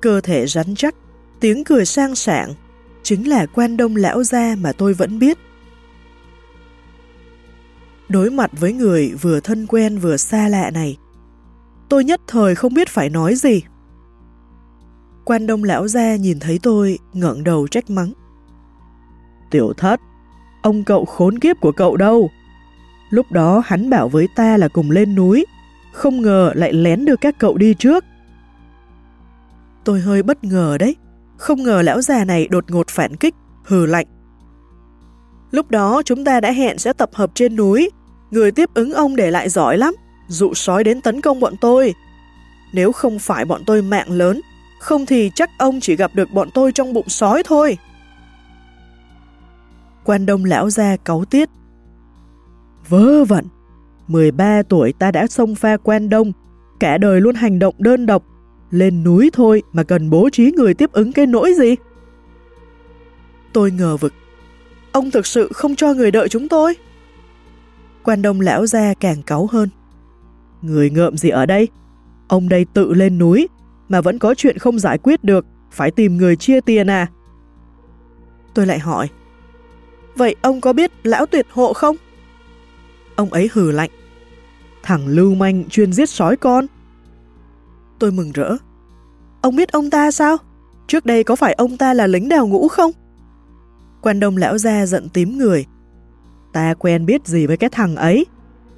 Cơ thể rắn chắc, tiếng cười sang sảng, chính là quan đông lão gia mà tôi vẫn biết. Đối mặt với người vừa thân quen vừa xa lạ này, tôi nhất thời không biết phải nói gì. Quan đông lão gia nhìn thấy tôi, ngẩng đầu trách mắng. Tiểu thất, ông cậu khốn kiếp của cậu đâu? Lúc đó hắn bảo với ta là cùng lên núi, không ngờ lại lén đưa các cậu đi trước. Tôi hơi bất ngờ đấy, không ngờ lão già này đột ngột phản kích, hừ lạnh. Lúc đó chúng ta đã hẹn sẽ tập hợp trên núi, người tiếp ứng ông để lại giỏi lắm, dụ sói đến tấn công bọn tôi. Nếu không phải bọn tôi mạng lớn, không thì chắc ông chỉ gặp được bọn tôi trong bụng sói thôi. Quan đông lão ra cáu tiết. Vớ vẩn, 13 tuổi ta đã xông pha quan đông, cả đời luôn hành động đơn độc, lên núi thôi mà cần bố trí người tiếp ứng cái nỗi gì? Tôi ngờ vực. Ông thực sự không cho người đợi chúng tôi? Quan đông lão ra càng cáu hơn. Người ngợm gì ở đây? Ông đây tự lên núi, mà vẫn có chuyện không giải quyết được, phải tìm người chia tiền à? Tôi lại hỏi. Vậy ông có biết lão tuyệt hộ không? Ông ấy hừ lạnh. Thằng lưu manh chuyên giết sói con. Tôi mừng rỡ. Ông biết ông ta sao? Trước đây có phải ông ta là lính đào ngũ không? Quan đông lão ra giận tím người. Ta quen biết gì với cái thằng ấy?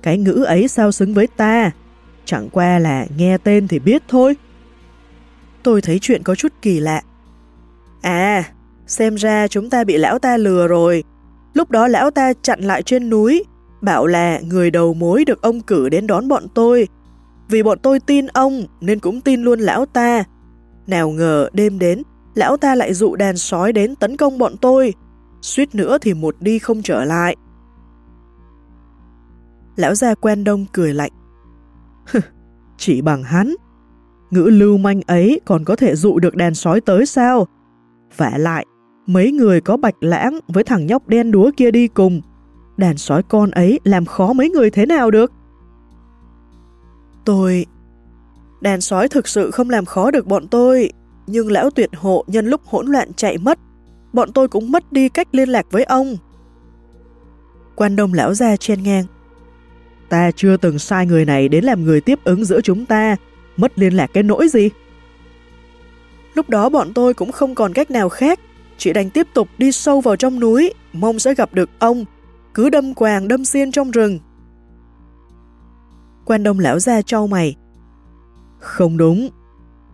Cái ngữ ấy sao xứng với ta? Chẳng qua là nghe tên thì biết thôi. Tôi thấy chuyện có chút kỳ lạ. À, xem ra chúng ta bị lão ta lừa rồi. Lúc đó lão ta chặn lại trên núi, bảo là người đầu mối được ông cử đến đón bọn tôi. Vì bọn tôi tin ông nên cũng tin luôn lão ta. Nào ngờ đêm đến, lão ta lại dụ đàn sói đến tấn công bọn tôi. Suýt nữa thì một đi không trở lại. Lão già quen đông cười lạnh. Chỉ bằng hắn, ngữ lưu manh ấy còn có thể dụ được đàn sói tới sao? Vả lại, mấy người có bạch lãng với thằng nhóc đen đúa kia đi cùng, đàn sói con ấy làm khó mấy người thế nào được? Tôi... Đàn sói thực sự không làm khó được bọn tôi, nhưng lão tuyệt hộ nhân lúc hỗn loạn chạy mất, bọn tôi cũng mất đi cách liên lạc với ông. Quan đông lão ra chen ngang. Ta chưa từng sai người này đến làm người tiếp ứng giữa chúng ta, mất liên lạc cái nỗi gì? Lúc đó bọn tôi cũng không còn cách nào khác, chỉ đành tiếp tục đi sâu vào trong núi, mong sẽ gặp được ông, cứ đâm quàng đâm xiên trong rừng. Quan đông lão ra trao mày. Không đúng,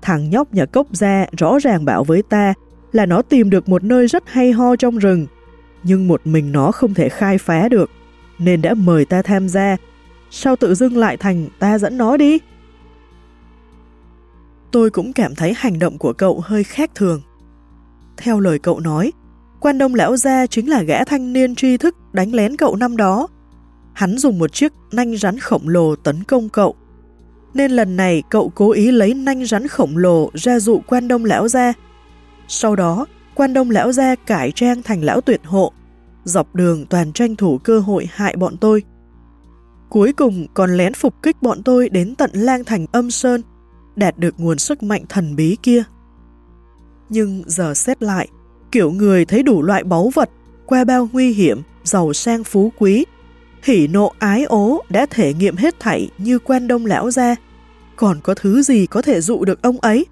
thằng nhóc nhà cốc ra rõ ràng bảo với ta là nó tìm được một nơi rất hay ho trong rừng, nhưng một mình nó không thể khai phá được, nên đã mời ta tham gia. Sao tự dưng lại thành ta dẫn nó đi? Tôi cũng cảm thấy hành động của cậu hơi khác thường. Theo lời cậu nói, quan đông lão gia chính là gã thanh niên tri thức đánh lén cậu năm đó. Hắn dùng một chiếc nanh rắn khổng lồ tấn công cậu. Nên lần này cậu cố ý lấy nanh rắn khổng lồ ra dụ quan đông lão gia. Sau đó, quan đông lão gia cải trang thành lão tuyệt hộ, dọc đường toàn tranh thủ cơ hội hại bọn tôi. Cuối cùng còn lén phục kích bọn tôi đến tận lang thành âm sơn, đạt được nguồn sức mạnh thần bí kia. Nhưng giờ xét lại, kiểu người thấy đủ loại báu vật, qua bao nguy hiểm, giàu sang phú quý, hỉ nộ ái ố đã thể nghiệm hết thảy như quen đông lão ra còn có thứ gì có thể dụ được ông ấy?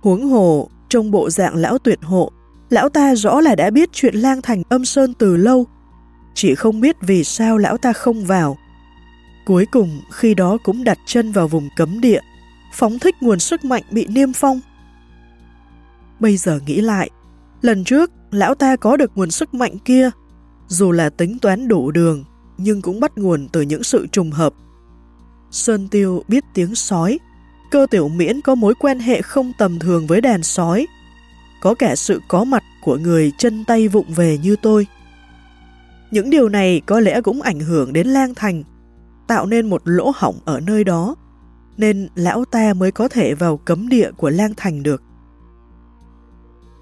Huống hồ, trong bộ dạng lão tuyệt hộ, lão ta rõ là đã biết chuyện lang thành âm sơn từ lâu, chỉ không biết vì sao lão ta không vào. Cuối cùng khi đó cũng đặt chân vào vùng cấm địa, phóng thích nguồn sức mạnh bị niêm phong. Bây giờ nghĩ lại, lần trước lão ta có được nguồn sức mạnh kia, dù là tính toán đủ đường, nhưng cũng bắt nguồn từ những sự trùng hợp. Sơn Tiêu biết tiếng sói, cơ tiểu miễn có mối quan hệ không tầm thường với đàn sói, có cả sự có mặt của người chân tay vụng về như tôi. Những điều này có lẽ cũng ảnh hưởng đến Lang Thành, tạo nên một lỗ hỏng ở nơi đó, nên lão ta mới có thể vào cấm địa của Lang Thành được.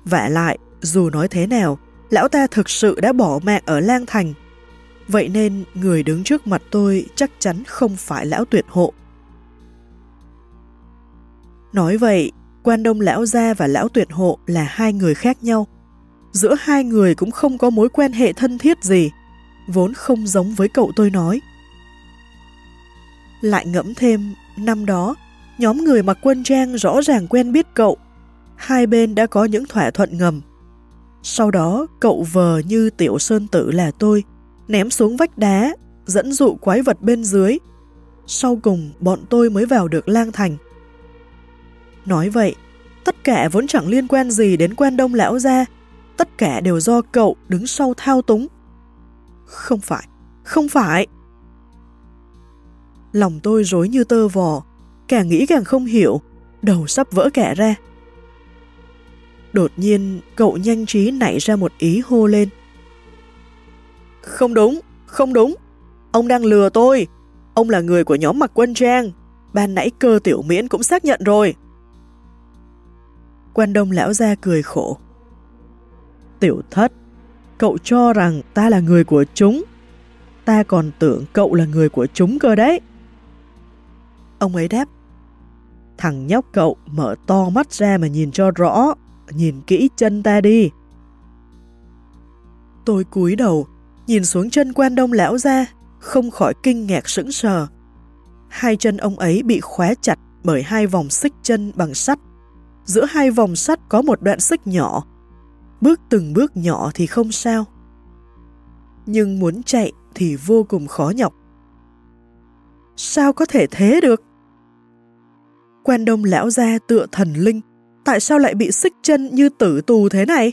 Vả lại, dù nói thế nào, lão ta thực sự đã bỏ mạng ở Lang Thành, vậy nên người đứng trước mặt tôi chắc chắn không phải lão tuyệt hộ. Nói vậy, quan đông lão gia và lão tuyệt hộ là hai người khác nhau. Giữa hai người cũng không có mối quan hệ thân thiết gì, vốn không giống với cậu tôi nói. Lại ngẫm thêm, năm đó, nhóm người mặc quân trang rõ ràng quen biết cậu. Hai bên đã có những thỏa thuận ngầm. Sau đó, cậu vờ như tiểu sơn tử là tôi, ném xuống vách đá, dẫn dụ quái vật bên dưới. Sau cùng, bọn tôi mới vào được lang thành. Nói vậy, tất cả vốn chẳng liên quan gì đến quan đông lão gia, tất cả đều do cậu đứng sau thao túng. Không phải, không phải. Lòng tôi rối như tơ vò, càng nghĩ càng không hiểu, đầu sắp vỡ cả ra. Đột nhiên, cậu nhanh trí nảy ra một ý hô lên. Không đúng, không đúng. Ông đang lừa tôi. Ông là người của nhóm mặc quân trang. Ban nãy cơ tiểu miễn cũng xác nhận rồi. Quan đông lão ra cười khổ. Tiểu thất, cậu cho rằng ta là người của chúng. Ta còn tưởng cậu là người của chúng cơ đấy. Ông ấy đáp. Thằng nhóc cậu mở to mắt ra mà nhìn cho rõ, nhìn kỹ chân ta đi. Tôi cúi đầu, nhìn xuống chân quan đông lão ra, không khỏi kinh ngạc sững sờ. Hai chân ông ấy bị khóa chặt bởi hai vòng xích chân bằng sắt. Giữa hai vòng sắt có một đoạn xích nhỏ. Bước từng bước nhỏ thì không sao. Nhưng muốn chạy thì vô cùng khó nhọc. Sao có thể thế được? Quan đông lão gia tựa thần linh, tại sao lại bị xích chân như tử tù thế này?